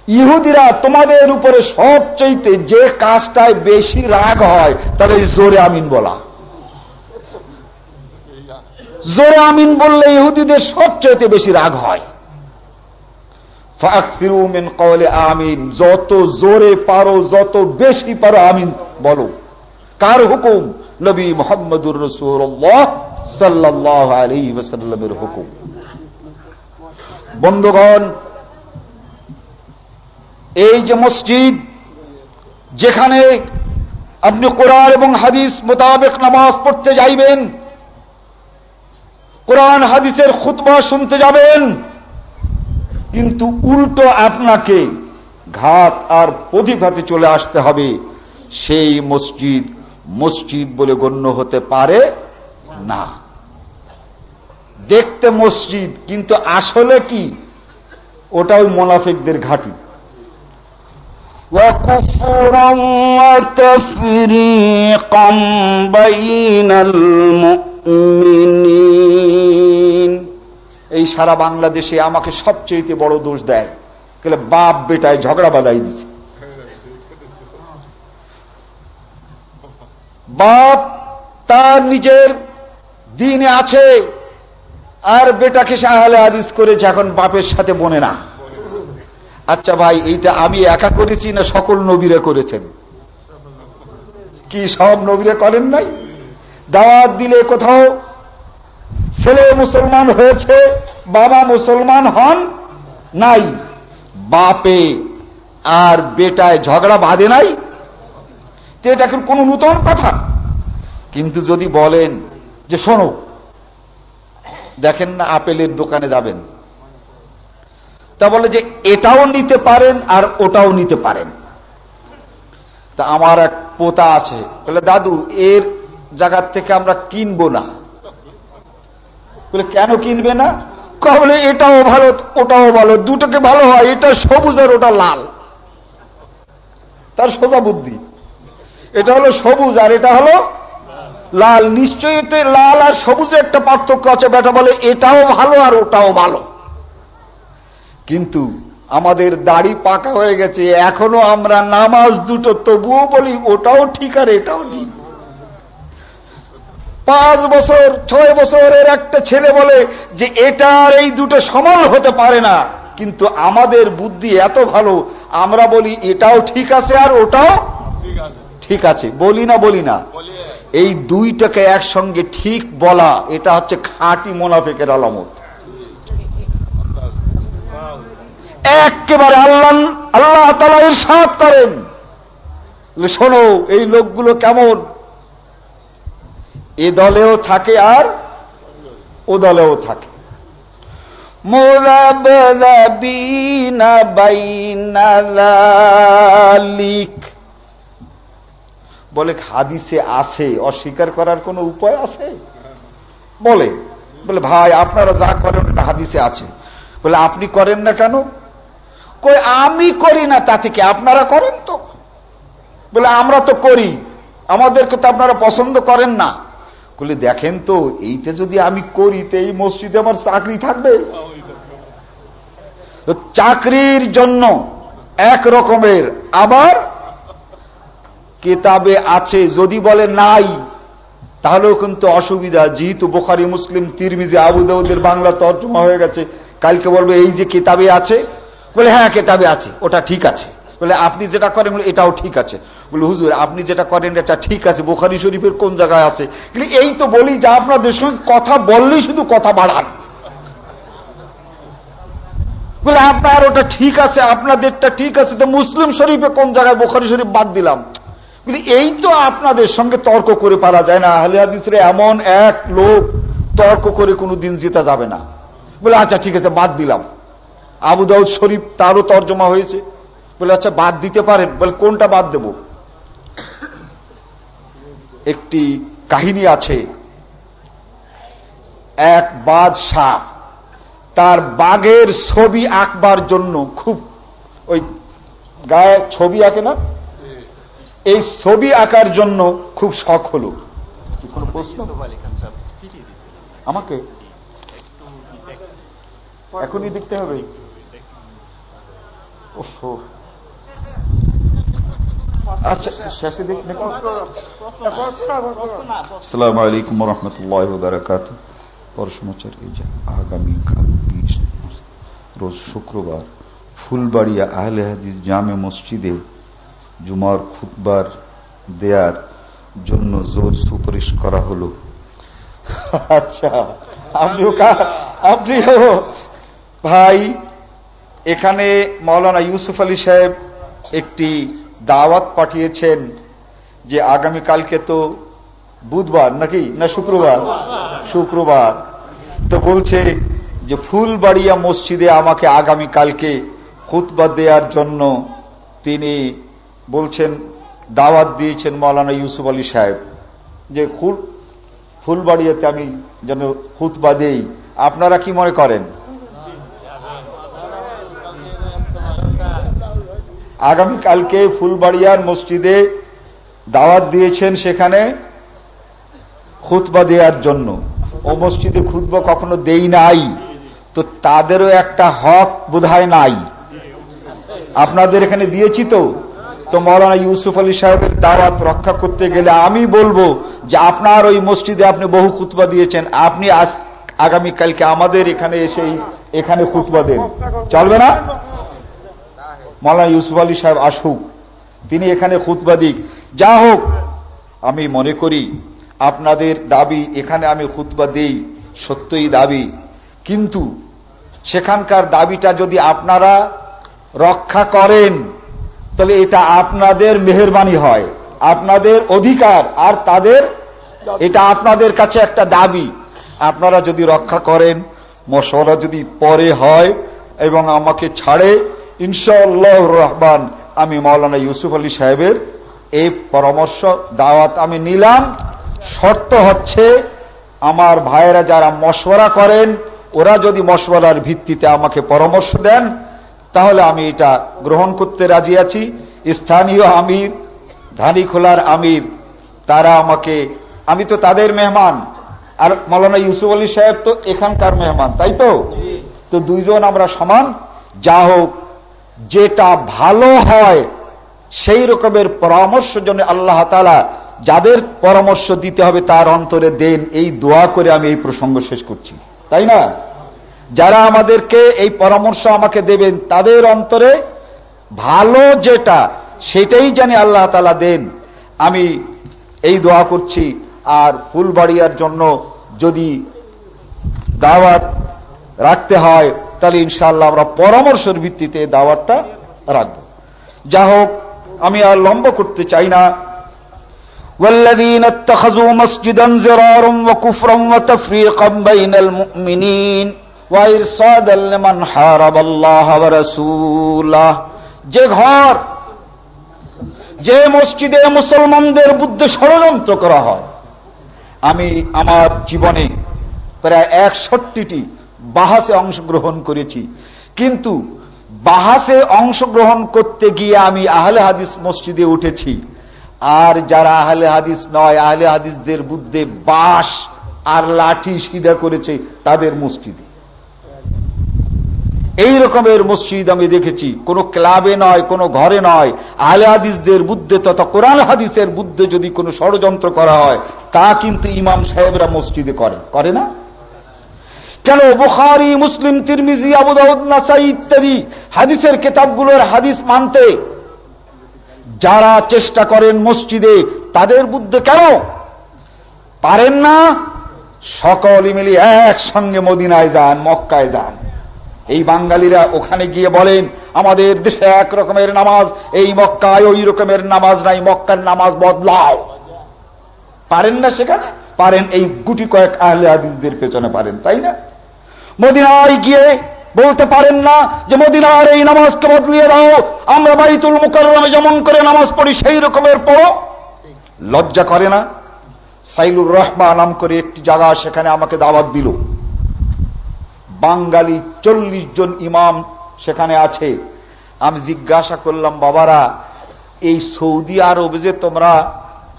ইহুদিরা তোমাদের উপরে সবচেয়ে যে কাজটায় বেশি রাগ হয় তবে জোরে আমিন বলা। জোরে আমিন বললে ইহুদিদের সবচেয়ে বেশি রাগ হয়। আমিন। যত জোরে পারো, যত বেশি পারো, আমিন বলো। কার হুকুম? নবী মোহাম্মদুর রসুল্লাহ সাল্লাহ আলী ওসাল্লামের হুকুম। বন্ধুগণ, এই যে মসজিদ, যেখানে আপনি কোরআন এবং হাদিস মোতাবেক নামাজ পড়তে যাইবেন, কোরআন হাদিসের খুতবা শুনতে যাবেন কিন্তু উল্টো আপনাকে ঘাট আর প্রতিঘাতে চলে আসতে হবে সেই মসজিদ মসজিদ বলে গণ্য হতে পারে না দেখতে মসজিদ কিন্তু আসলে কি ওটা ওই মোনাফিকদের ঘাটি وكفرا وتفريقا بين المؤمنين এই সারা বাংলাদেশে আমাকে সবচেয়ে বড় দোষ দেয়। কেলে বাপ বেটায় ঝগড়া বাঁধাই দিছে। বাপ তার নিজের দিনে আছে, আর বেটাকে সাহালে আদিস করেছে, এখন বাপের সাথে বনে না। আচ্ছা ভাই, এইটা আমি একা করেছি না সকল নবীরা করেছেন? কি সব নবীরা করেন নাই? দাওয়াত দিলে কোথাও ছেলে মুসলমান হয়েছে, বাবা মুসলমান হন নাই। বাপে আর বেটায় ঝগড়া বাঁধে নাই। তো এটা এখন কোন নূতন কথা। কিন্তু যদি বলেন যে শোনো, দেখেন না আপেলের দোকানে যাবেন। তা বলে যে এটাও নিতে পারেন আর ওটাও নিতে পারেন। তা আমার এক পোতা আছে। বলে, দাদু, এর জায়গার থেকে আমরা কিনবো না। বলে, কেন কিনবে না? বলে, এটাও ভালো, ওটাও ভালো, দুটোকে ভালো হয়, এটা সবুজ আর ওটা লাল। তার সোজা বুদ্ধি। এটা হলো সবুজ আর এটা হলো লাল। নিশ্চয়ই এতে লাল আর সবুজে একটা পার্থক্য আছে বেটা বলে, এটাও ভালো আর ওটাও ভালো। কিন্তু আমাদের দাড়ি পাকা হয়ে গেছে, এখনও আমরা নামাজ দুটো তবুও বলি, ওটাও ঠিক আর এটাও ঠিক। পাঁচ বছর, ছয় বছরের একটা ছেলে বলে যে এটা আর এই দুটো সমান হতে পারে না। কিন্তু আমাদের বুদ্ধি এত ভালো, আমরা বলি এটাও ঠিক আছে আর ওটাও ঠিক আছে। বলি না বলি না। এই দুইটাকে একসঙ্গে ঠিক বলা, এটা হচ্ছে খাঁটি মোনাফেকের আলামত। একেবারে আল্লাহ আল্লাহ তালা এর সাত করেন। শোনো, এই লোকগুলো কেমন? এ দলেও থাকে আর ও দলেও থাকে। বলে হাদিসে আছে, অস্বীকার করার কোন উপায় আছে? বলে বলে, ভাই, আপনারা যা করেন হাদিসে আছে। বলে, আপনি করেন না কেন? কই আমি করি না তা থেকে, আপনারা করেন তো? বলে, আমরা তো করি, আমাদেরকে তো আপনারা পছন্দ করেন না। বলে, দেখেন তো, এইটা যদি আমি করি, তো এই মসজিদে আমার চাকরি থাকবে? চাকরির জন্য এক রকমের। আবার কেতাবে আছে, যদি বলে নাই, তাহলেও কিন্তু অসুবিধা। যেহেতু বোখারি, মুসলিম, তিরমিজি আবুদাউদের বাংলা তর্জমা হয়ে গেছে, কালকে বলবে, এই যে কেতাবে আছে? বলে হ্যাঁ কেতাবে আছে, ওটা ঠিক আছে। বলে, আপনি যেটা করেন এটাও ঠিক আছে। বলে, হুজুর, আপনি যেটা করেন এটা ঠিক আছে। বোখারি শরীফের কোন জায়গায় আছে? এই তো বলি যে আপনাদের সঙ্গে কথা বললেই শুধু কথা বাড়ান। বলে, আপনার ওটা ঠিক আছে, আপনাদেরটা ঠিক আছে, তো মুসলিম শরীফে কোন জায়গায় বোখারি শরীফ বাদ দিলাম? এই তো আপনাদের সঙ্গে তর্ক করে পারা যায় না। আহলে হাদিসের এমন এক লোক তর্ক করে কোনো দিন জেতা যাবে না। বলে আচ্ছা ঠিক আছে, বাদ দিলাম। আবু শরীফ তারও তর্জমা হয়েছে। বলে আচ্ছা বাদ দিতে পারেন। বলে, কোনটা বাদ দেব? একটি কাহিনী আছে। এক বাদ সাপ তার বাঘের ছবি আঁকবার জন্য খুব, ওই গায়ে ছবি আঁকে না? এই ছবি আঁকার জন্য খুব শখ হলো। কোনো প্রশ্ন? আমাকে? এখনই দেখতে হবে। দেখতে আসসালামু আলাইকুম রহমতুল্লাহ এই যে আগামীকাল রোজ শুক্রবার, ফুলবাড়িয়া আহলে হাদিস জামে মসজিদে জুমার খুতবার দেয়ার জন্য জোর সুপারিশ করা হলো। আচ্ছা আপনিও ভাই, এখানে মৌলানা ইউসুফ আলী সাহেব একটি দাওয়াত পাঠিয়েছেন যে আগামীকালকে তো বুধবার নাকি? না, শুক্রবার। শুক্রবার। তো বলছে যে ফুলবাড়িয়া মসজিদে আমাকে আগামীকালকে খুতবা দেওয়ার জন্য তিনি বলছেন, দাওয়াত দিয়েছেন মৌলানা ইউসুফ আলী সাহেব, যে ফুলবাড়িয়াতে আমি যেন খুতবা দেই। আপনারা কি মনে করেন? আগামীকালকে ফুলবাড়িয়ার মসজিদে দাওয়াত দিয়েছেন সেখানে খুতবা দেওয়ার জন্য। ও মসজিদে খুতবা কখনো দেই নাই। তো তাদেরও একটা হক বোধহয় নাই। আপনাদের এখানে দিয়েছি তো। তো মৌলানা ইউসুফ আলী সাহেবের দাওয়াত রক্ষা করতে গেলে আমি বলব যে আপনার ওই মসজিদে আপনি বহু খুতবা দিয়েছেন। আপনি আগামীকালকে আমাদের এখানে এসে এখানে খুতবা দেন। চলবে না? মৌলানা ইউসুফ আলী সাহেব আসুক, তিনি এখানে খুতবা দিক। যা হোক, আমি মনে করি আপনাদের দাবি এখানে আমি খুতবা দেই, সত্যই দাবি। কিন্তু সেখানকার দাবিটা যদি আপনারা রক্ষা করেন, তাহলে এটা আপনাদের মেহরবানি হয়, আপনাদের অধিকার, আর তাদের, এটা আপনাদের কাছে একটা দাবি। আপনারা যদি রক্ষা করেন মশলা যদি পরে হয় এবং আমাকে ছাড়ে ইনশাল্লাহ রহমান আমি মৌলানা ইউসুফ আলী সাহেবের এই পরামর্শ দাওয়াত আমি নিলাম। শর্ত হচ্ছে আমার ভাইয়েরা যারা মশওয়ারা করেন ওরা যদি মশওয়ারার ভিত্তিতে আমাকে পরামর্শ দেন তাহলে আমি এটা গ্রহণ করতে রাজি আছি। স্থানীয় আমির ধানিখোলার আমির তারা আমাকে আমি তো তাদের মেহমান। আর মৌলানা ইউসুফ আলী সাহেব তো এখানকার মেহমান তাই তো? তো দুইজন আমরা সমান। যা হোক যেটা ভালো হয়, সেই রকমের পরামর্শ জন্য আল্লাহ তালা যাদের পরামর্শ দিতে হবে তার অন্তরে দেন। এই দোয়া করে আমি এই প্রসঙ্গ শেষ করছি। তাই না? যারা আমাদেরকে এই পরামর্শ আমাকে দেবেন, তাদের অন্তরে ভালো যেটা, সেটাই জানি আল্লাহ তালা দেন। আমি এই দোয়া করছি। আর ফুলবাড়িয়ার জন্য যদি দাওয়াত রাখতে হয় তাহলে ইনশাল্লাহ আমরা পরামর্শের ভিত্তিতে দাওয়াতটা রাখব যা হোক আমি আর লম্ব করতে চাই না والذين اتخذوا مسجدا زرارا وكفرا وتفريقا بين المؤمنين وإرصادا لمن حارب الله ورسوله যে ঘর যে মসজিদে মুসলমানদের বুদ্ধে ষড়যন্ত্র করা হয় আমি আমার জীবনে প্রায় একষট্টিটি বাহাসে অংশগ্রহণ করেছি। কিন্তু বাহাসে অংশগ্রহণ করতে গিয়ে আমি আহলে হাদিস মসজিদে উঠেছি। আর যারা আহলে হাদিস নয়, আহলে হাদিসদের বুদ্ধে বাস আর লাঠি সিধা করেছে তাদের মসজিদে। এই রকমের মসজিদ আমি দেখেছি। কোন ক্লাবে নয়, কোন ঘরে নয়। আহলে হাদিসদের বুদ্ধে তথা কোরআন হাদিসের বুদ্ধে যদি কোনো ষড়যন্ত্র করা হয়, তা কিন্তু ইমাম সাহেবরা মসজিদে করে। করে না? কেন বুখারি, মুসলিম, তিরমিজি আবুদাউদ নাসাই ইত্যাদি হাদিসের কেতাবগুলোর হাদিস মানতে যারা চেষ্টা করেন মসজিদে, তাদের বুদ্ধে কেন? পারেন না? সকলে মিলে একসঙ্গে মদিনায় যান, মক্কায় যান। এই বাঙালিরা ওখানে গিয়ে বলেন, আমাদের দেশে এক রকমের নামাজ, এই মক্কায় ওই রকমের নামাজ নাই, মক্কার নামাজ বদলাও। পারেন না সেখানে? পারেন এই গুটি কয়েক আহলে হাদিসদের পেছনে পারেন, তাই না? মদিনায় গিয়ে বলতে পারেন না যে মদিনার এই নামাজকে বদলিয়ে দাও, আমরা বাইতুল মুকরমে যেমন করে নামাজ পড়ি সেই রকমের পড়ো। লজ্জা করে না? সাইলুর রহমান নাম করে একটি জায়গা সেখানে আমাকে দাওয়াত দিল। বাঙালি চল্লিশ জন ইমাম সেখানে আছে। আমি জিজ্ঞাসা করলাম, বাবারা, এই সৌদি আরবে যে তোমরা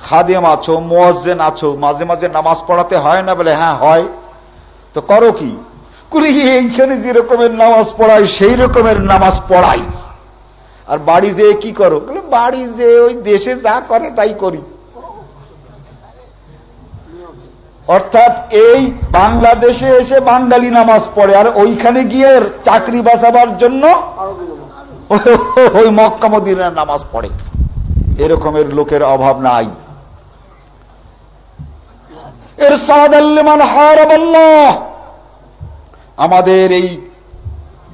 খাদেম আছো, মোয়াজ্জেন আছো, মাঝে মাঝে নামাজ পড়াতে হয় না? বলে হ্যাঁ হয়। তো করো কি? কুলি এইখানে যে রকমের নামাজ পড়াই সেই রকমের নামাজ পড়াই আর বাড়ি যেয়ে কি করো? বাড়ি যে ওই দেশে যা করে তাই করি। অর্থাৎ এই বাংলাদেশে এসে বাঙালি নামাজ পড়ে, আর ওইখানে গিয়ে চাকরি বাঁচাবার জন্য ওই মক্কা মদিনার নামাজ পড়ে। এরকমের লোকের অভাব নাই। এর সাদাল্লিমান হারাবাল্লাহ আমাদের এই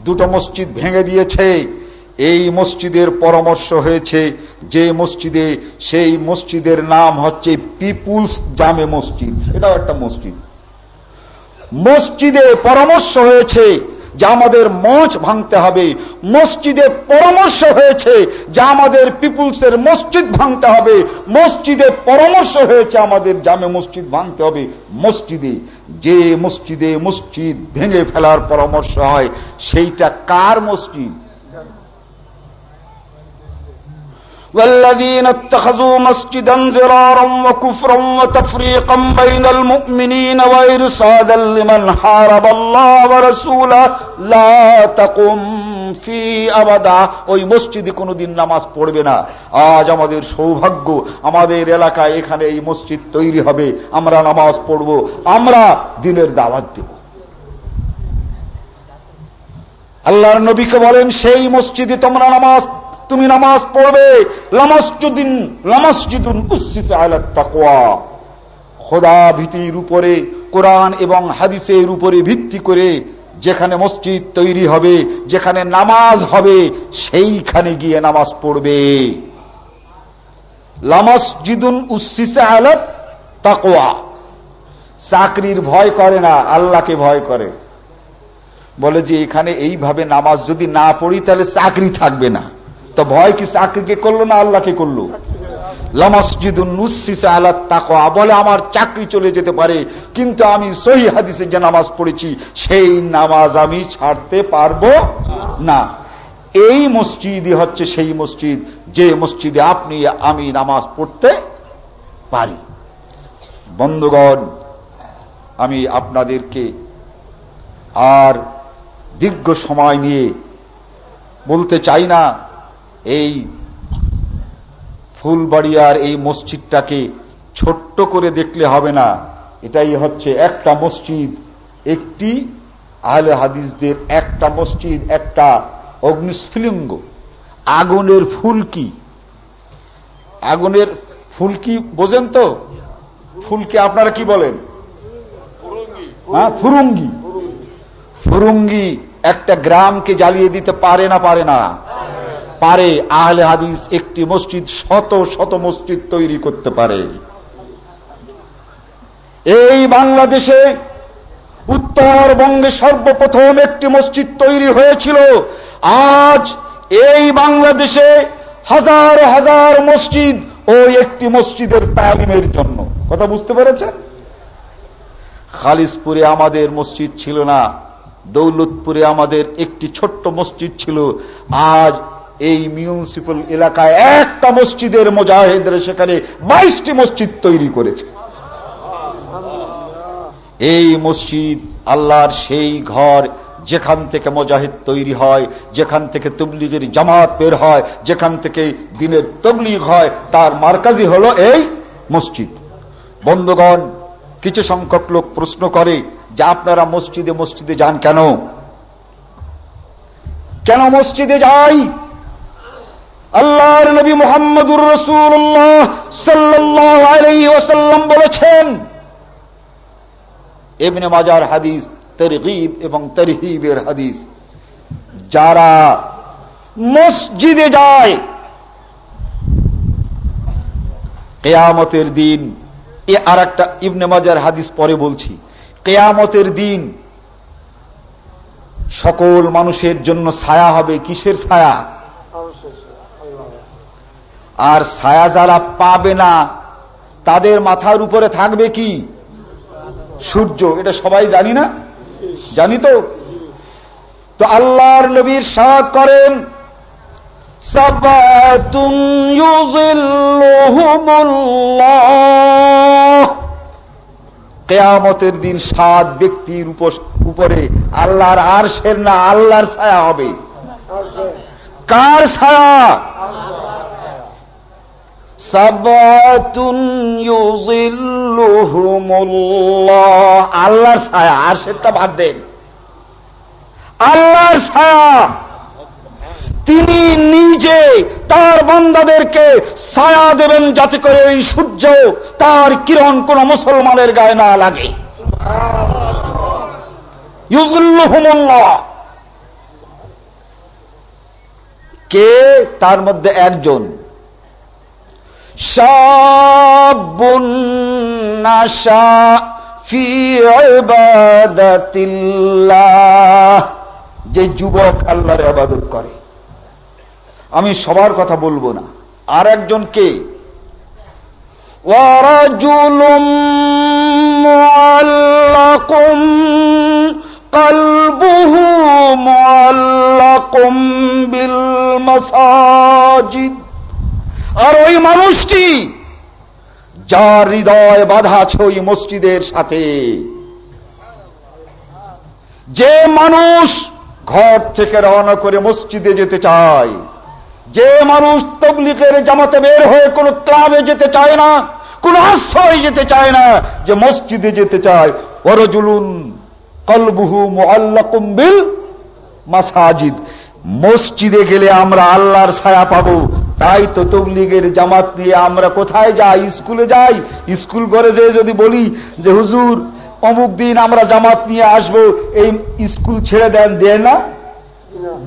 দুটো মসজিদ ভেঙে দিয়েছে। এই মসজিদের পরামর্শ হয়েছে যে মসজিদে সেই মসজিদের নাম হচ্ছে পিপুলস জামে মসজিদ। এটাও একটা মসজিদ। মসজিদে পরামর্শ হয়েছে যা আমাদের মঞ্চ ভাঙতে হবে। মসজিদে পরামর্শ হয়েছে, যা আমাদের পিপুলসের মসজিদ ভাঙতে হবে। মসজিদে পরামর্শ হয়েছে, আমাদের জামে মসজিদ ভাঙতে হবে। মসজিদে, যে মসজিদে মসজিদ ভেঙে ফেলার পরামর্শ হয়, সেইটা কার মসজিদ? والذين اتخذوا مسجدا زرارا وكفرا وتفريقا بين المؤمنين وإرصادا لمن حارب الله ورسوله لا تقم في أبدا ওই মসজিদে কোনোদিন নামাজ পড়বে না আজ আমাদের সৌভাগ্য আমাদের এলাকায় এখানে এই মসজিদ তৈরি হবে আমরা নামাজ পড়ব আমরা দিনের দাওয়াত দেব আল্লাহর নবীকে বলেন সেই মসজিদে তোমরা নামাজ তুমি নামাজ পড়বে। লামাসুদ্দিন লামাসজিদুন উসিফে আলাত তাকওয়া। খোদা ভীতির উপরে, কোরআন এবং হাদিসের উপরে ভিত্তি করে যেখানে মসজিদ তৈরি হবে, যেখানে নামাজ হবে, সেইখানে গিয়ে নামাজ পড়বে। লামাসজিদুন উসিসে আলাত তাকওয়া। চাকরির ভয় করে না, আল্লাহকে ভয় করে। বলে যে এখানে এইভাবে নামাজ যদি না পড়ি, তাহলে চাকরি থাকবে না। তো ভয় কি চাকরিকে করল না আল্লাহকে করল? বলে, আমার চাকরি চলে যেতে পারে, কিন্তু আমি সহি হাদিসে যে নামাজ পড়েছি, সেই নামাজ আমি ছাড়তে পারব না। এই মসজিদই হচ্ছে সেই মসজিদ, যে মসজিদে আপনি, আমি নামাজ পড়তে পারি। বন্ধুগণ, আমি আপনাদেরকে আর দীর্ঘ সময় নিয়ে বলতে চাই না এই ফুলবাড়িয়ার এই মসজিদটাকে ছোট্ট করে দেখলে হবে না। এটাই হচ্ছে একটা মসজিদ। একটি আহলে হাদিসদের একটা মসজিদ, একটা অগ্নিস্ফুলিঙ্গ। আগুনের ফুলকি আগুনের ফুলকি বোঝেন তো? ফুলকি আপনারা কি বলেন? হ্যাঁ ফুরুঙ্গি। ফুরুঙ্গি একটা গ্রামকে জ্বালিয়ে দিতে পারে না পারে না। পারে, আহলে হাদিস একটি মসজিদ শত শত মসজিদ তৈরি করতে পারে। এই বাংলাদেশে উত্তরবঙ্গে সর্বপ্রথম একটি মসজিদ তৈরি হয়েছিল। আজ এই বাংলাদেশে হাজার হাজার মসজিদ ও একটি মসজিদের তালিমের জন্য। কথা বুঝতে পেরেছেন? খালিসপুরে আমাদের মসজিদ ছিল না, দৌলতপুরে আমাদের একটি ছোট্ট মসজিদ ছিল। আজ এই মিউনিসিপাল এলাকায় একটা মসজিদের মোজাহেদরা সেখানে বাইশটি মসজিদ তৈরি করেছে। এই মসজিদ আল্লাহর সেই ঘর যেখান থেকে মোজাহিদ তৈরি হয়, যেখান থেকে তবলিগের জামাত বের হয়, যেখান থেকে দিনের তবলিগ হয়, তার মার্কাজি হল এই মসজিদ। বন্ধুগণ, কিছু সংখ্যক লোক প্রশ্ন করে যে আপনারা মসজিদে মসজিদে যান কেন? কেন মসজিদে যাই? আল্লাহর নবী মোহাম্মদুর রসুল্লাহ সাল্লাহ আলাই ওসাল্লাম বলেছেন এমনি মাজার হাদিস তরগিব এবং তরহিবের হাদিস, যারা মসজিদে যায়, কেয়ামতের দিন, এ আর একটা ইবনে মাজার হাদিস পরে বলছি, কেয়ামতের দিন সকল মানুষের জন্য ছায়া হবে, কিসের ছায়া? আর ছায়া যারা পাবে না, তাদের মাথার উপরে থাকবে কি? সূর্য। এটা সবাই জানি না? জানি তো? তো আল্লাহর নবীর সাদ করেন কেয়ামতের দিন সাত ব্যক্তির উপরে আল্লাহর আর সের না, আল্লাহর ছায়া হবে। কার ছায়া? আল্লাহর ছায়া আর সেটা বাদ দেন। আল্লাহর ছায়া। তিনি নিজে তার বন্দাদেরকে ছায়া দেবেন যাতে করে এই সূর্য তার কিরণ কোন মুসলমানের গায়ে না লাগে। কে? তার মধ্যে একজন। যে যুবক আল্লাহর আবাদত করে। আমি সবার কথা বলব না। আর একজন কে? কলবুহু বিল মসাজিদ। আর ওই মানুষটি যার হৃদয় বাধা আছে ওই মসজিদের সাথে। যে মানুষ ঘর থেকে রওনা করে মসজিদে যেতে চায়, যে মানুষ তবলিকের জামাতে বের হয়ে কোন ক্লাবে যেতে চায় না, কোন আশ্রয় যেতে চায় না, যে মসজিদে যেতে চায় ওরজুলুন কলবুহু মোয়াল্লাকুম্বিল মাসাজিদ। মসজিদে গেলে আমরা আল্লাহর ছায়া পাবো তাই তো তবলিগের জামাত দিয়ে আমরা কোথায় যাই? স্কুলে যাই? স্কুল করে যে যদি বলি যে, হুজুর, অমুক দিন আমরা জামাত নিয়ে আসব, এই স্কুল ছেড়ে দেন, দেয় না?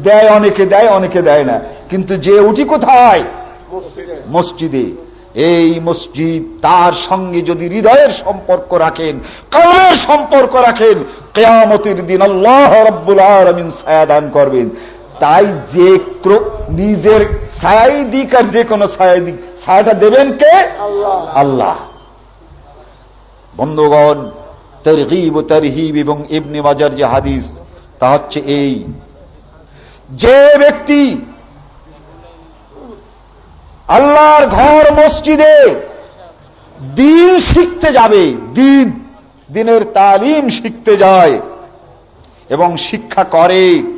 দেয়, অনেকে দেয় অনেকে দেয় না। কিন্তু যে উঠি কোথায়? মসজিদে। এই মসজিদ তার সঙ্গে যদি হৃদয়ের সম্পর্ক রাখেন কলমের সম্পর্ক রাখেন, কেয়ামতির দিন আল্লাহ রব্বুল আলমিন ছায়াদান করবেন। তাই যে নিজের ছায়াই দিক আর যে কোনো ছায়া দিক ছায়াটা দেবেন কে? আল্লাহ। বন্ধুগণ তরহিব তরহিব এবং ইবনে বাজার যে হাদিস তা হচ্ছে এই। যে ব্যক্তি আল্লাহর ঘর মসজিদে দিন শিখতে যাবে দিন দিনের তালিম শিখতে যায় এবং শিক্ষা করে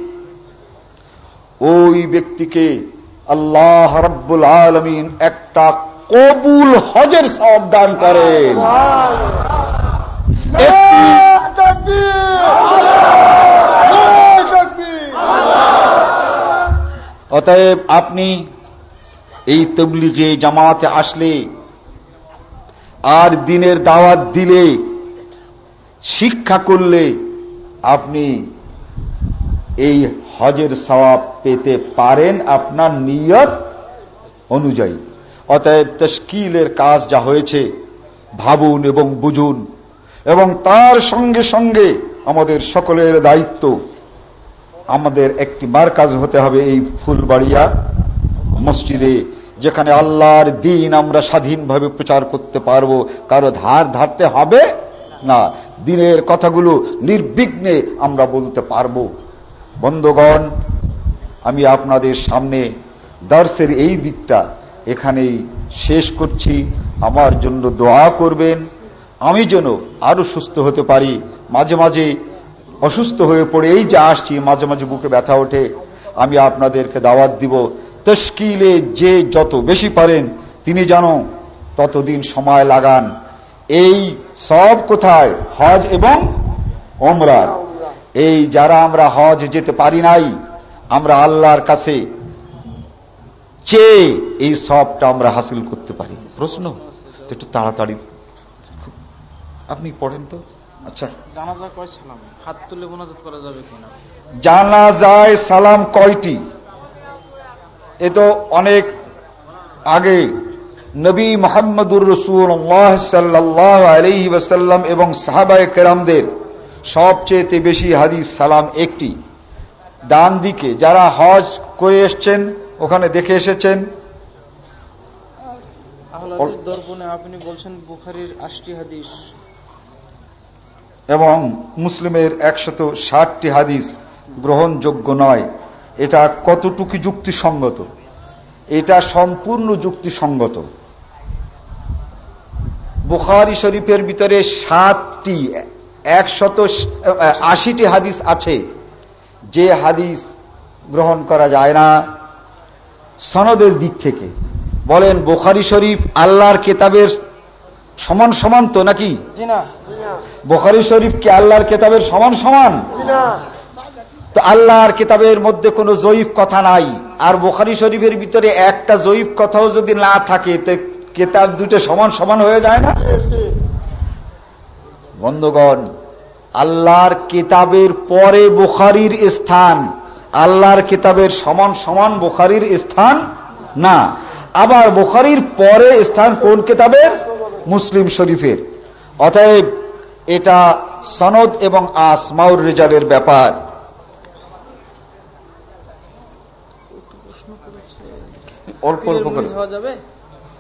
ওই ব্যক্তিকে আল্লাহ রব্বুল আলমিন একটা কবুল হজের সব দান করেন। অতএব আপনি এই তবলিগে জামাতে আসলে আর দিনের দাওয়াত দিলে শিক্ষা করলে আপনি এই হজের সবাব পেতে পারেন আপনার নিয়ত অনুযায়ী। অতএব তস্কিলের কাজ যা হয়েছে, ভাবুন এবং বুঝুন এবং তার সঙ্গে সঙ্গে আমাদের সকলের দায়িত্ব। আমাদের একটি মার্কাজ হতে হবে এই ফুলবাড়িয়া মসজিদে, যেখানে আল্লাহর দিন আমরা স্বাধীনভাবে প্রচার করতে পারব। কারও ধার ধারতে হবে না। দিনের কথাগুলো নির্বিঘ্নে আমরা বলতে পারব। বন্ধগণ, আমি আপনাদের সামনে দর্শের এই দিকটা এখানেই শেষ করছি। আমার জন্য দোয়া করবেন। আমি যেন আরও সুস্থ হতে পারি। মাঝে মাঝে অসুস্থ হয়ে পড়ে এই যে আসছি, মাঝে মাঝে বুকে ব্যথা ওঠে। আমি আপনাদেরকে দাওয়াত দিব তস্কিলে যে যত বেশি পারেন, তিনি যেন ততদিন সময় লাগান। এই সব কোথায়? হজ এবং ওমরার এই যারা আমরা হজ যেতে পারি নাই আমরা আল্লাহর কাছে চেয়ে এই সবটা আমরা হাসিল করতে পারি। প্রশ্ন? একটু তাড়াতাড়ি। আপনি পড়েন তো। আচ্ছা। জানাজা কয় সালাম? হাত তুলে মোনাজাত করা যাবে কিনা জানা যায় সালাম কয়টি? এ তো অনেক আগে নবী মোহাম্মদুর রসুল্লাহ সাল্লাহ আলহি ওসাল্লাম এবং সাহাবায় কেরামদের সবচেয়ে বেশি হাদিস সালাম একটি। ডান দিকে যারা হজ করে এসছেন ওখানে দেখে এসেছেন। আপনি বলছেন বুখারির আশটি হাদিস। এবং মুসলিমের একশত ষাটটি হাদিস গ্রহণযোগ্য নয়। এটা কতটুকু যুক্তিসঙ্গত? এটা সম্পূর্ণ যুক্তিসঙ্গত। বুখারি শরীফের ভিতরে সাতটি একশত আশিটি হাদিস আছে। যে হাদিস গ্রহণ করা যায় না সনদের দিক থেকে। বলেন বোখারি শরীফ আল্লাহর কেতাবের সমান সমান তো নাকি? বোখারি শরীফ কি আল্লাহর কেতাবের সমান সমান? তো আল্লাহর কেতাবের মধ্যে কোনো জয়ীফ কথা নাই। আর বোখারি শরীফের ভিতরে একটা জয়ীফ কথাও যদি না থাকে তো কেতাব দুটো সমান সমান হয়ে যায় না? বন্ধগণ আল্লাহর কিতাবের পরে বোখারির স্থান। আল্লাহর কিতাবের সমান সমান বোখারির স্থান না। আবার বোখারির পরে স্থান কোন কিতাবের? মুসলিম শরীফের। অতএব এটা সনদ এবং আসমাউর রেজালের ব্যাপার। অল্প অল্প করে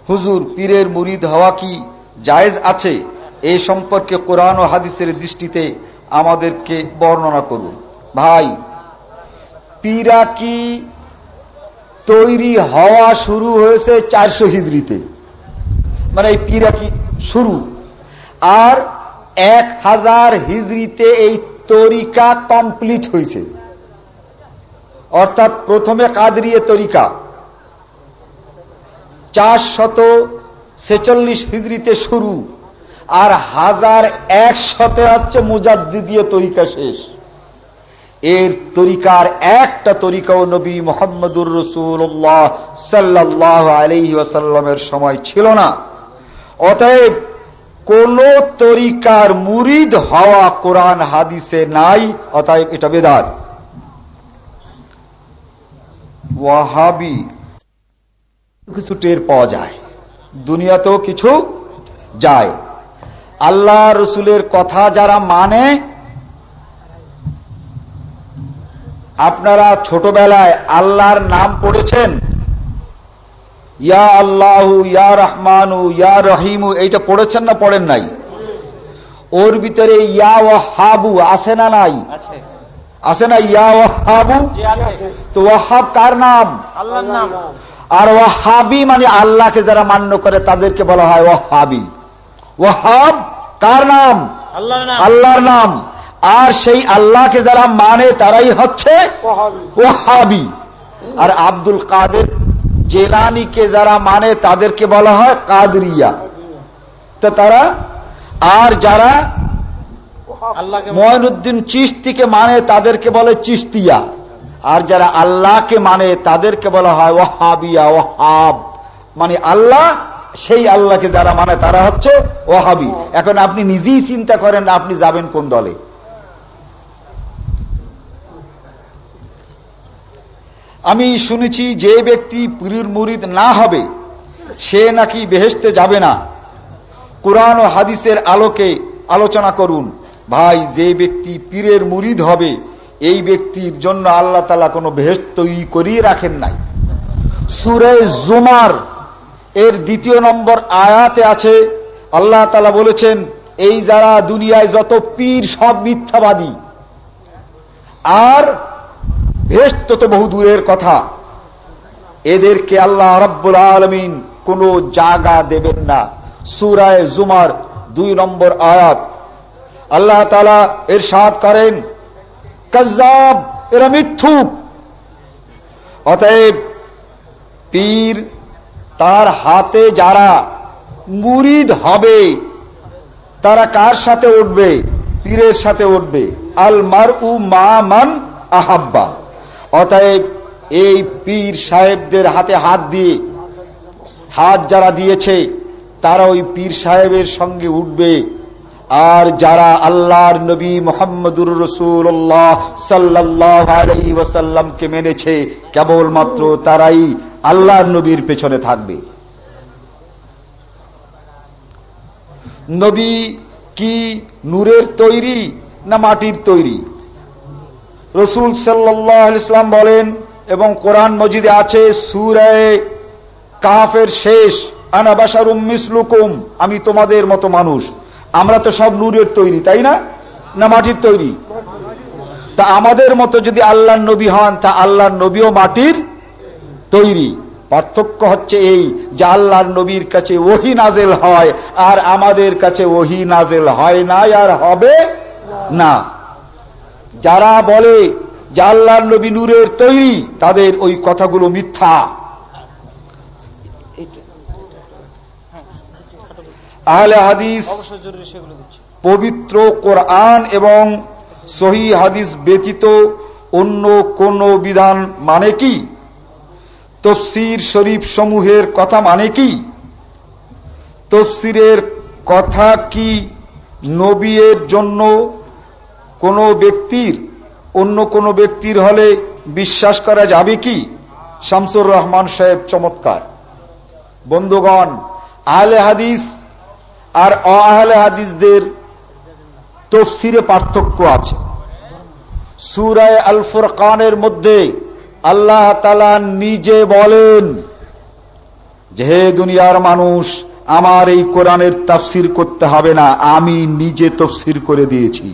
হুজুর পীরের মুরিদ হওয়া কি জায়েজ আছে? এই সম্পর্কে কোরআন ও হাদিসের দৃষ্টিতে আমাদেরকে বর্ণনা করুন। ভাই, পীরা কি তৈরি হওয়া শুরু হয়েছে চারশো হিজড়িতে? মানে এই পীরা কি শুরু? আর এক হাজার হিজড়িতে এই তরিকা কমপ্লিট হয়েছে। অর্থাৎ প্রথমে কাদরিয়ে তরিকা। চার শত ছেচল্লিশ হিজড়িতে শুরু। আর হাজার একশতে হচ্ছে মুজাদ্দিদীয় তরিকা শেষ। এর তরিকার একটা তরিকাও নবী মোহাম্মদুর রসুল্লাহ সাল্লাহ আলহি ওয়াসাল্লামের সময় ছিল না। অতএব কোন তরিকার মুরিদ হওয়া কোরআন হাদিসে নাই, অতএব এটা বেদাত। ওয়াহাবি, কিছু টের পাওয়া যায়, দুনিয়াতেও কিছু যায়। আল্লাহ রসুলের কথা যারা মানে আপনারা ছোটবেলায় আল্লাহর নাম পড়েছেন। ইয়া আল্লাহু ইয়া রহমানু ইয়া রহিমু এইটা পড়েছেন না পড়েন নাই? ওর ভিতরে ইয়া ও হাবু আছে না নাই? আছে। না ইয়া ও হাবু তো ওয়াহাব কার নাম? আল্লাহর নাম। আর ওয়াহাবি মানে আল্লাহকে যারা মান্য করে তাদেরকে বলা হয় ওয়াহাবি। ওয়াহাব কার নাম? আল্লাহর নাম। আর সেই আল্লাহকে যারা মানে তারাই হচ্ছে ওয়াহাবি। আর আব্দুল কাদের জেলানিকে যারা মানে তাদেরকে বলা হয় কাদরিয়া। তো তারা আর যারা ময়নুদ্দিন চিস্তিকে মানে তাদেরকে বলে চিস্তিয়া আর যারা আল্লাহকে মানে তাদেরকে বলা হয় ওয়াহাবিয়া ওয়াহাব। মানে আল্লাহ সেই আল্লাহকে যারা মানে তারা হচ্ছে ওয়াহাবি। এখন আপনি নিজেই চিন্তা করেন আপনি যাবেন কোন দলে। আমি শুনেছি যে ব্যক্তি পুরীর মুরিদ না হবে, সে নাকি বেহেস্তে যাবে না। কোরআন ও হাদিসের আলোকে আলোচনা করুন। ভাই, যে ব্যক্তি পীরের মুরিদ হবে, এই ব্যক্তির জন্য আল্লাহ তালা কোনো বেহেস্ত তৈরি করিয়ে রাখেন নাই। সুরে জুমার এর দ্বিতীয় নম্বর আয়াতে আছে, আল্লাহ তালা বলেছেন, এই যারা দুনিয়ায় যত পীর, সব মিথ্যাবাদী। আর ভেস্ত তো বহু দূরের কথা। এদেরকে আল্লাহ রব্বুল আলমিন কোন জাগা দেবেন না। সুরায় জুমার দুই নম্বর আয়াত, আল্লাহ তালা এর সাত করেন, কজ্জাব, এরা মিথ্যুক। অতএব পীর তার হাতে যারা মুরিদ হবে, তারা কার সাথে উঠবে? পীরের সাথে উঠবে। আল মার উ মা মান আহাব্বা। অতএব এই পীর সাহেবদের হাতে হাত দিয়ে, হাত যারা দিয়েছে, তারা ওই পীর সাহেবের সঙ্গে উঠবে। আর যারা আল্লাহর নবী মোহাম্মদুর রসুল্লাহ সাল্লাহ আলাই ওসাল্লামকে মেনেছে, কেবলমাত্র তারাই আল্লাহর নবীর পেছনে থাকবে। নবী কি নূরের তৈরি না মাটির তৈরি? রসুল সাল্লাহ ইসলাম বলেন, এবং কোরআন মজিদে আছে সুরায় কাফের শেষ আনাবাসারুম মিসলুকুম, আমি তোমাদের মতো মানুষ। আমরা তো সব নূরের তৈরি, তাই না? না মাটির তৈরি? তা আমাদের মতো যদি আল্লাহ নবী হন, তা আল্লাহর নবীও মাটির তৈরি। পার্থক্য হচ্ছে এই যে আল্লাহর নবীর কাছে ওহি নাজেল হয় আর আমাদের কাছে ওহি নাজেল হয় না আর হবে না। যারা বলে যে আল্লাহর নবী নূরের তৈরি, তাদের ওই কথাগুলো মিথ্যা। আহলে হাদিস পবিত্র কোরআন এবং সহি হাদিস ব্যতীত অন্য কোন বিধান মানে কি? তফসির শরীফ সমূহের কথা মানে কি? তফসিরের কথা কি নবীর জন্য কোনো ব্যক্তির, অন্য কোনো ব্যক্তির হলে বিশ্বাস করা যাবে কি? শামসুর রহমান সাহেব চমৎকার। বন্ধুগণ, আহলে হাদিস আর অআহলে হাদিসদের তফসিরে পার্থক্য আছে। সুরায় আল ফুরকানের মধ্যে আল্লাহ তালা নিজে বলেন যে হে দুনিয়ার মানুষ, আমার এই কোরআনের তাফসির করতে হবে না, আমি নিজে তফসির করে দিয়েছি।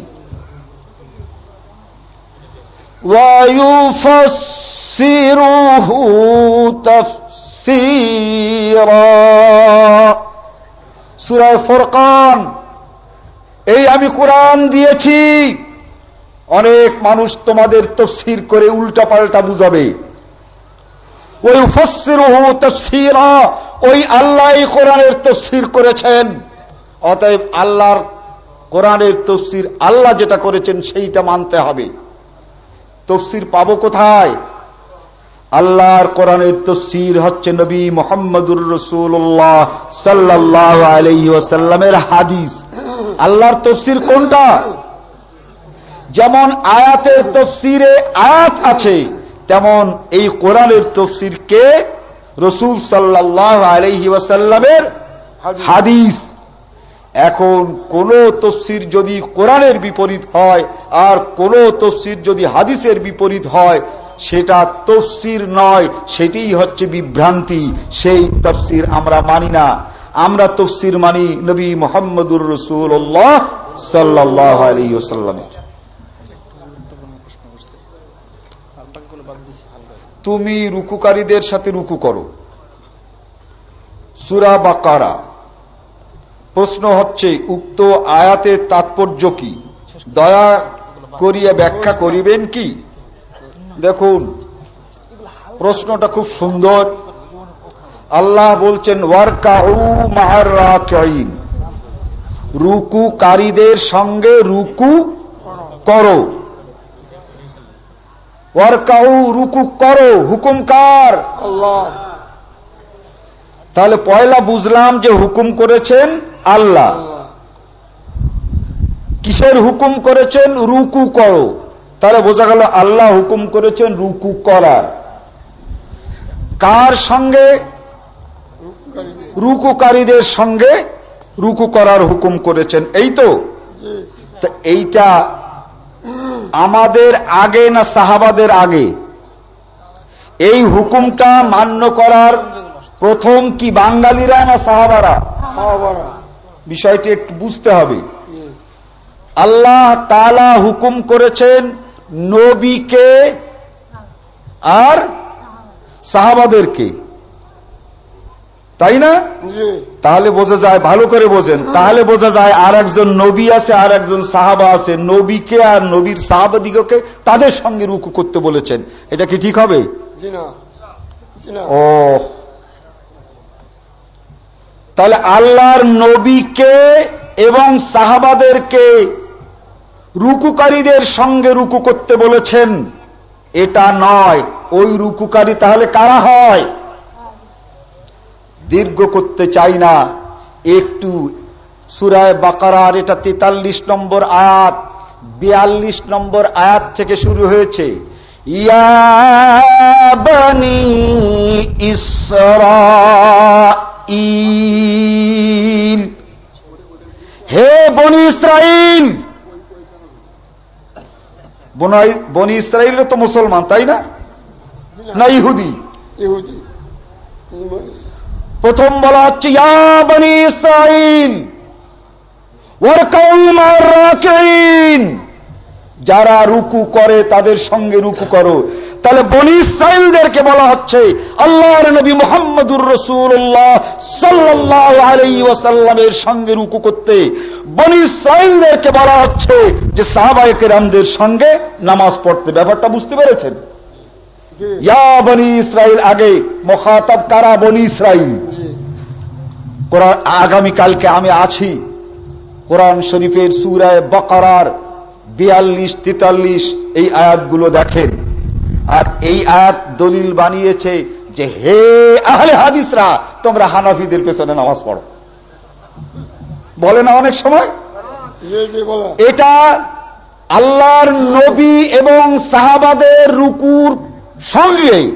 সুরায় ফরকান, এই আমি কোরআন দিয়েছি অনেক মানুষ তোমাদের তফসির করে উল্টা পাল্টা বুঝাবে। ওই ফসির তফসিরা, ওই আল্লাহ কোরআনের তফসির করেছেন। অতএব আল্লাহর কোরআনের তফসির আল্লাহ যেটা করেছেন সেইটা মানতে হবে। তফসির পাবো কোথায়? আল্লাহর কোরআনের তফসির হচ্ছে নবী মোহাম্মদুর রসুল্লাহ সাল্লাহ আলহি ওসাল্লামের হাদিস। আল্লাহর তফসির কোনটা? যেমন আয়াতের তফসিরে আয়াত আছে তেমন এই কোরআনের তফসির কে রসুল সাল্লাহ আলহি ওয়াসাল্লামের হাদিস। এখন কোন তফসির যদি কোরআনের বিপরীত হয় আর কোন তফসির যদি হাদিসের বিপরীত হয় সেটা তফসির নয় সেটাই হচ্ছে বিভ্রান্তি। সেই তফসির আমরা মানি না। আমরা তফসির মানি নবী মোহাম্মদুর রসুল্লাহ সাল্লাহ আলী ওসাল্লামের গুরুত্বপূর্ণ প্রশ্ন করছে আর বাকিগুলো বাদ দিচ্ছি হালকা তুমি রুকুকারীদের সাথে রুকু করো। সুরা বাকারা। প্রশ্ন হচ্ছে, উক্ত আয়াতের তাৎপর্য কি? দয়া করিয়া ব্যাখ্যা করিবেন কি? দেখুন, প্রশ্নটা খুব সুন্দর। আল্লাহ বলছেন রুকুকারীদের সঙ্গে রুকু করো। ওয়ার্কাউ রুকু করো হুকুমকার তাহলে পয়লা বুঝলাম যে হুকুম করেছেন আল্লাহ। কিসের হুকুম করেছেন? রুকু করো। তাহলে বোঝা গেল আল্লাহ হুকুম করেছেন রুকু করার। কার সঙ্গে? রুকুকারীদের সঙ্গে রুকু করার হুকুম করেছেন। এই তো এইটা আমাদের আগে না সাহাবাদের আগে? এই হুকুমটা মান্য করার প্রথম কি বাঙালিরা না সাহাবারা? বিষয়টি একটু বুঝতে হবে। আল্লাহ তালা হুকুম করেছেন নবীকে আর সাহাবাদেরকে। তাই না? তাহলে বোঝা যায় ভালো করে বোঝেন। তাহলে বোঝা যায় আর একজন নবী আছে আর একজন সাহাবা আছে। নবীকে আর নবীর সাহাবাদিগকে তাদের সঙ্গে রুকু করতে বলেছেন। এটা কি ঠিক হবে? ও। তাহলে আল্লাহর নবীকে এবং সাহাবাদেরকে রুকুকারীদের সঙ্গে রুকু করতে বলেছেন। এটা নয়। ওই রুকুকারী তাহলে কারা হয়? দীর্ঘ করতে চাই না। একটু সুরায় বাকারার এটা তেতাল্লিশ নম্বর আয়াত, বিয়াল্লিশ নম্বর আয়াত থেকে শুরু হয়েছে। ইয়াবানি ইসরাইল হে বনি ইসরাইল বনি ইসরাইল তো মুসলমান, তাই না? না ইহুদি? ইহুদি। প্রথম বলা হচ্ছে, ইয়া বনি ইসরাইল। যারা রুকু করে তাদের সঙ্গে রুকু করো। তাহলে বনি ইসরাইলদেরকে বলা হচ্ছে, আল্লাহর নবী মোহাম্মদুর রসুল্লাহ সাল্লাহ আলাই ওয়াসাল্লামের সঙ্গে রুকু করতে। বনি ইসরাইলদেরকে বলা হচ্ছে যে সাহাবায়ে রামদের সঙ্গে নামাজ পড়তে। ব্যাপারটা বুঝতে পেরেছেন? আগে মোখাতাব কারা বনি ইসরাইল? কোরআন, আগামীকালকে আমি আছি। কোরআন শরীফের সুরায় বকরার বিয়াল্লিশ, তেতাল্লিশ এই আয়াতগুলো দেখেন। আর এই আয়াত দলিল বানিয়েছে যে হে আহলে হাদিসরা, তোমরা হানাফিদের পেছনে নামাজ পড়ো। বলে না অনেক সময়? এটা আল্লাহর নবী এবং সাহাবাদের রুকুর সঙ্গে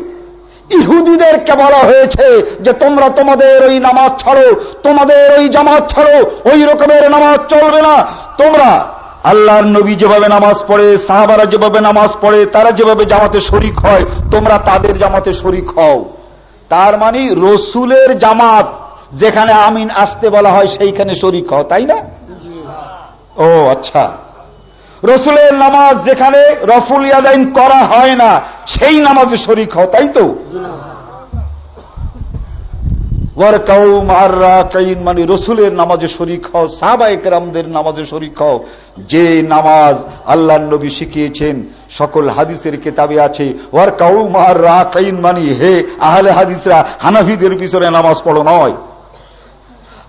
ইহুদিদেরকে বলা হয়েছে যে তোমরা তোমাদের ওই নামাজ ছাড়ো, তোমাদের ওই জামাত ছাড়ো, ওই রকমের নামাজ চলবে না। তোমরা আল্লাহর নবী যেভাবে নামাজ পড়ে, সাহাবারা যেভাবে নামাজ পড়ে, তারা যেভাবে জামাতে শরিক হয়, তোমরা তাদের জামাতে শরিক হও। তার মানে রসুলের জামাত যেখানে আমিন আসতে বলা হয় সেইখানে শরিক হও, তাই না? ও আচ্ছা। রসুলের নামাজ যেখানে রফুল ইয়াদাইন করা হয় না, সেই নামাজে শরিক হও, তাই তো? মানে রসুলের নামাজে শরিক হও সাহাবা একরামদের নামাজে শরিক হও। যে নামাজ আল্লাহ নবী শিখিয়েছেন, সকল হাদিসের কেতাবে আছে ওয়ারকাউ মাররা কাইন মানে হে আহলে হাদিসরা, হানাফিদের পিছনে নামাজ পড়ো নয়।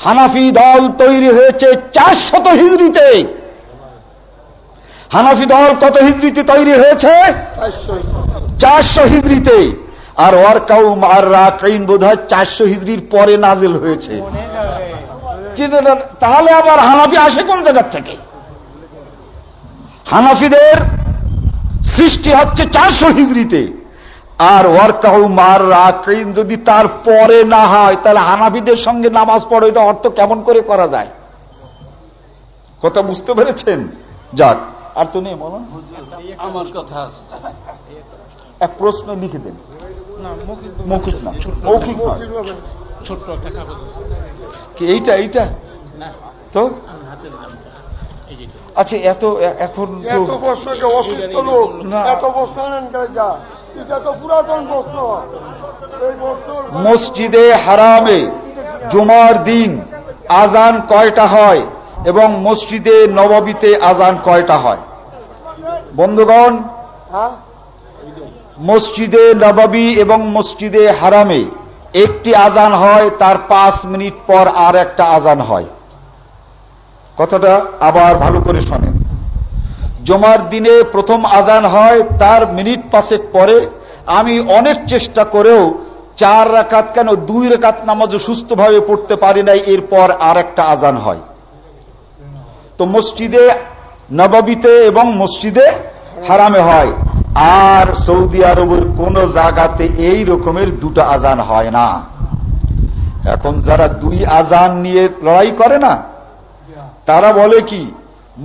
হানাফি দল তৈরি হয়েছে চারশত হিজড়িতে। হানাফি দল কত হিজড়িতে তৈরি হয়েছে? চারশো হিজড়িতে। আর ওয়ার্কাউ আর রাকাইন বোধ হয় চারশো হিজড়ির পরে নাজেল হয়েছে। তাহলে আবার হানাফি আসে কোন জায়গার থেকে? হানাফিদের সৃষ্টি হচ্ছে চারশো হিজড়িতে। আর ওয়ার্কাউ মার রাকাইন যদি তার পরে না হয়, তাহলে হানাফিদের সঙ্গে নামাজ পড়ো, এটা অর্থ কেমন করে করা যায়? কথা বুঝতে পেরেছেন? যাক। আর তো নেই মনে আমার কথা আছে। এক প্রশ্ন লিখে দেন। মৌখিক না মৌখিক ছোট্ট একটা কাগজ কি এইটা এইটা? তো। আচ্ছা এত এখন এত প্রশ্নকে অসুস্থ লোক এত প্রশ্ন নেন এটা তো পুরাতন প্রশ্ন। মসজিদে হারামে জুমার দিন আজান কয়টা হয় এবং মসজিদে নববীতে আজান কয়টা হয়? বন্ধুগণ হ্যাঁ? মসজিদে নবাবী এবং মসজিদে হারামে একটি আজান হয় তার পাঁচ মিনিট পর আর একটা আজান হয়। কথাটা আবার ভালো করে শোনেন। জমার দিনে প্রথম আজান হয় তার মিনিট পাঁচেক পরে আমি অনেক চেষ্টা করেও চার রাকাত কেন দুই রাকাত নামাজও সুস্থভাবে পড়তে পারি নাই এরপর আর একটা আজান হয়। তো মসজিদে নবাবিতে এবং মসজিদে হারামে হয়। আর সৌদি আরবের কোন জায়গাতে এই রকমের দুটো আজান হয় না। এখন যারা দুই আজান নিয়ে লড়াই করে না, তারা বলে কি,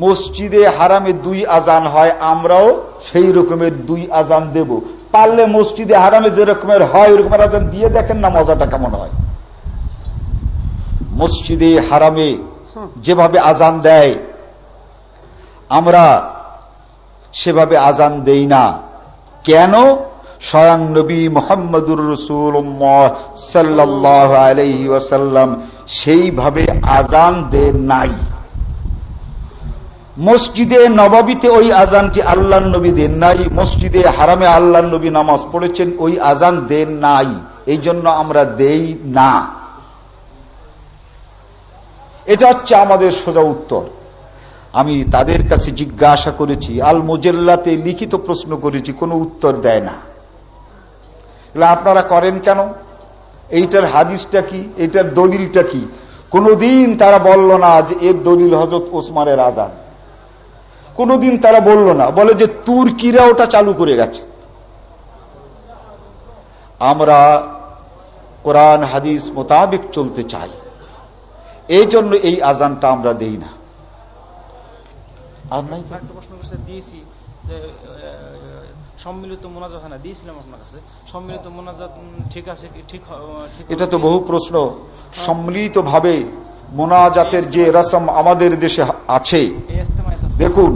মসজিদে হারামে দুই আজান হয়, আমরাও সেই রকমের দুই আজান দেব। পারলে মসজিদে হারামে যে রকমের হয় রকমের আজান দিয়ে দেখেন না মজাটা কেমন হয়। মসজিদে হারামে যেভাবে আজান দেয় আমরা সেভাবে আজান দেই না। কেন? স্বয়ং নবী মোহাম্মদুর রসুল আলহি সেইভাবে আজান দেন নাই। মসজিদে নবাবিতে ওই আজানটি আল্লাহ নবী দেন নাই, মসজিদে হারামে আল্লাহ নবী নামাজ পড়েছেন, ওই আজান দেন নাই। এই জন্য আমরা দেই না। এটা হচ্ছে আমাদের সোজা উত্তর। আমি তাদের কাছে জিজ্ঞাসা করেছি আল মোজেল্লাতে লিখিত প্রশ্ন করেছি, কোনো উত্তর দেয় না। আপনারা করেন কেন? এইটার হাদিসটা কি? এইটার দলিলটা কি? কোনদিন তারা বলল না যে এর দলিল হজরত ওসমানের আজান কোনদিন তারা বলল না। বলে যে তুর্কিরা ওটা চালু করে গেছে। আমরা কোরআন, হাদিস মোতাবেক চলতে চাই। এই জন্য এই আজানটা আমরা দেই না। আর নাই একটা প্রশ্ন করতে দিয়েছি সম্মিলিত মোনাজাত হয় না দিয়েছিলাম আপনার কাছে। সম্মিলিত মোনাজাত ঠিক আছে ঠিক এটা তো বহু প্রশ্ন। সম্মিলিত ভাবে মোনাজাতের যে রসম আমাদের দেশে আছে দেখুন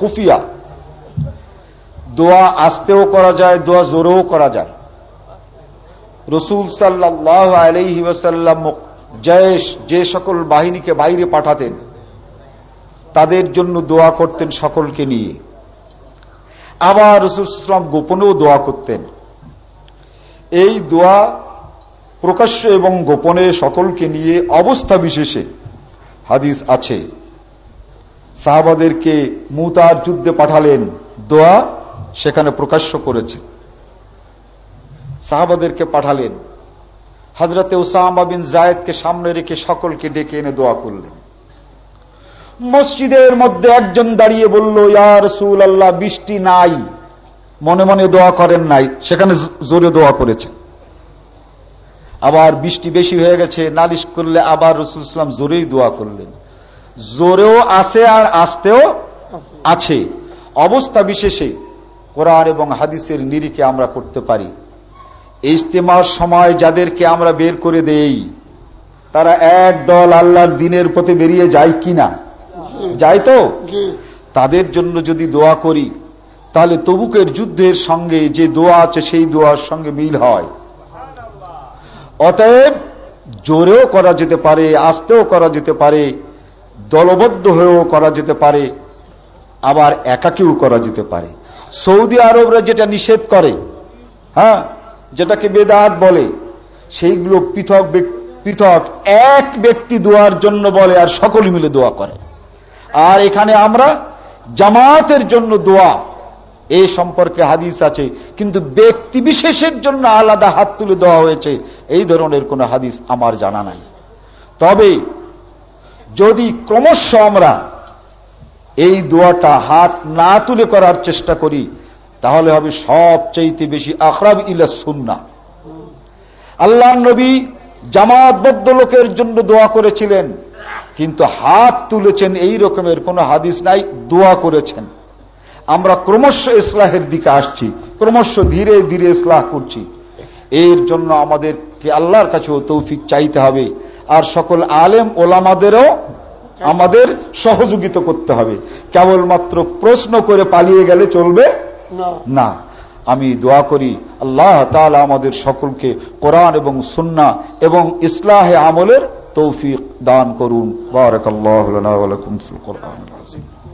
খুফিয়া। দোয়া আস্তেও করা যায় দোয়া জোরেও করা যায়। রসুল সাল্লাহ আলাইহি ওয়াসাল্লাম জয়েশ যে সকল বাহিনীকে বাইরে পাঠাতেন তাদের জন্য দোয়া করতেন সকলকে নিয়ে। আবার রসুল ইসলাম গোপনেও দোয়া করতেন। এই দোয়া প্রকাশ্য এবং গোপনে সকলকে নিয়ে অবস্থা বিশেষে হাদিস আছে। সাহাবাদেরকে মুতার যুদ্ধে পাঠালেন, দোয়া সেখানে প্রকাশ্য করেছে। সাহাবাদেরকে পাঠালেন। হজরতে ওসামা বিন জায়েদকে সামনে রেখে সকলকে ডেকে এনে দোয়া করলেন। মসজিদের মধ্যে একজন দাঁড়িয়ে বলল, ইয়া রসুল আল্লাহ বৃষ্টি নাই। মনে মনে দোয়া করেন নাই। সেখানে জোরে দোয়া করেছেন। আবার বৃষ্টি বেশি হয়ে গেছে, নালিশ করলে আবার রসুল ইসলাম জোরেই দোয়া করলেন। জোরেও আছে আর আসতেও আছে। অবস্থা বিশেষে কোরআন এবং হাদিসের নিরিখে আমরা করতে পারি। ইজতেমার সময় যাদেরকে আমরা বের করে দেই, তারা এক দল আল্লাহর দিনের পথে বেরিয়ে যায় কিনা? যায় তো তাদের জন্য যদি দোয়া করি তাহলে তবুকের যুদ্ধের সঙ্গে যে দোয়া আছে সেই দোয়ার সঙ্গে মিল হয়। অতএব জোরেও করা যেতে পারে আস্তেও করা যেতে পারে দলবদ্ধ হয়েও করা যেতে পারে আবার একাকেও করা যেতে পারে। সৌদি আরবরা যেটা নিষেধ করে হ্যাঁ যেটাকে বেদাত বলে সেইগুলো পৃথক পৃথক এক ব্যক্তি দোয়ার জন্য বলে আর সকলে মিলে দোয়া করে। আর এখানে আমরা জামাতের জন্য দোয়া। এই সম্পর্কে হাদিস আছে, কিন্তু ব্যক্তি বিশেষের জন্য আলাদা হাত তুলে দেওয়া হয়েছে। এই ধরনের কোন হাদিস আমার জানা নাই। তবে যদি ক্রমশ আমরা এই দোয়াটা হাত না তুলে করার চেষ্টা করি, তাহলে হবে সবচাইতে বেশি আখরাব ইলা সুন্না আল্লাহ নবী জামাতবদ্ধ লোকের জন্য দোয়া করেছিলেন। কিন্তু হাত তুলেছেন এই রকমের কোন হাদিস নাই দোয়া করেছেন। আমরা ক্রমশ ইসলাহের দিকে আসছি ক্রমশ ধীরে ধীরে ইসলাহ করছি। এর জন্য আমাদেরকে আল্লাহর কাছেও তৌফিক চাইতে হবে আর সকল আলেম ওলামাদেরও আমাদের সহযোগিতা করতে হবে। কেবলমাত্র প্রশ্ন করে পালিয়ে গেলে চলবে? না। আমি দোয়া করি আল্লাহ তাআলা আমাদের সকলকে কোরআন এবং সুন্না এবং ইসলাহে আমলের তৌফিক দান করুন বারাকাল্লাহু লানা ওয়া লাকুম ফিল কোরআনিল আযীম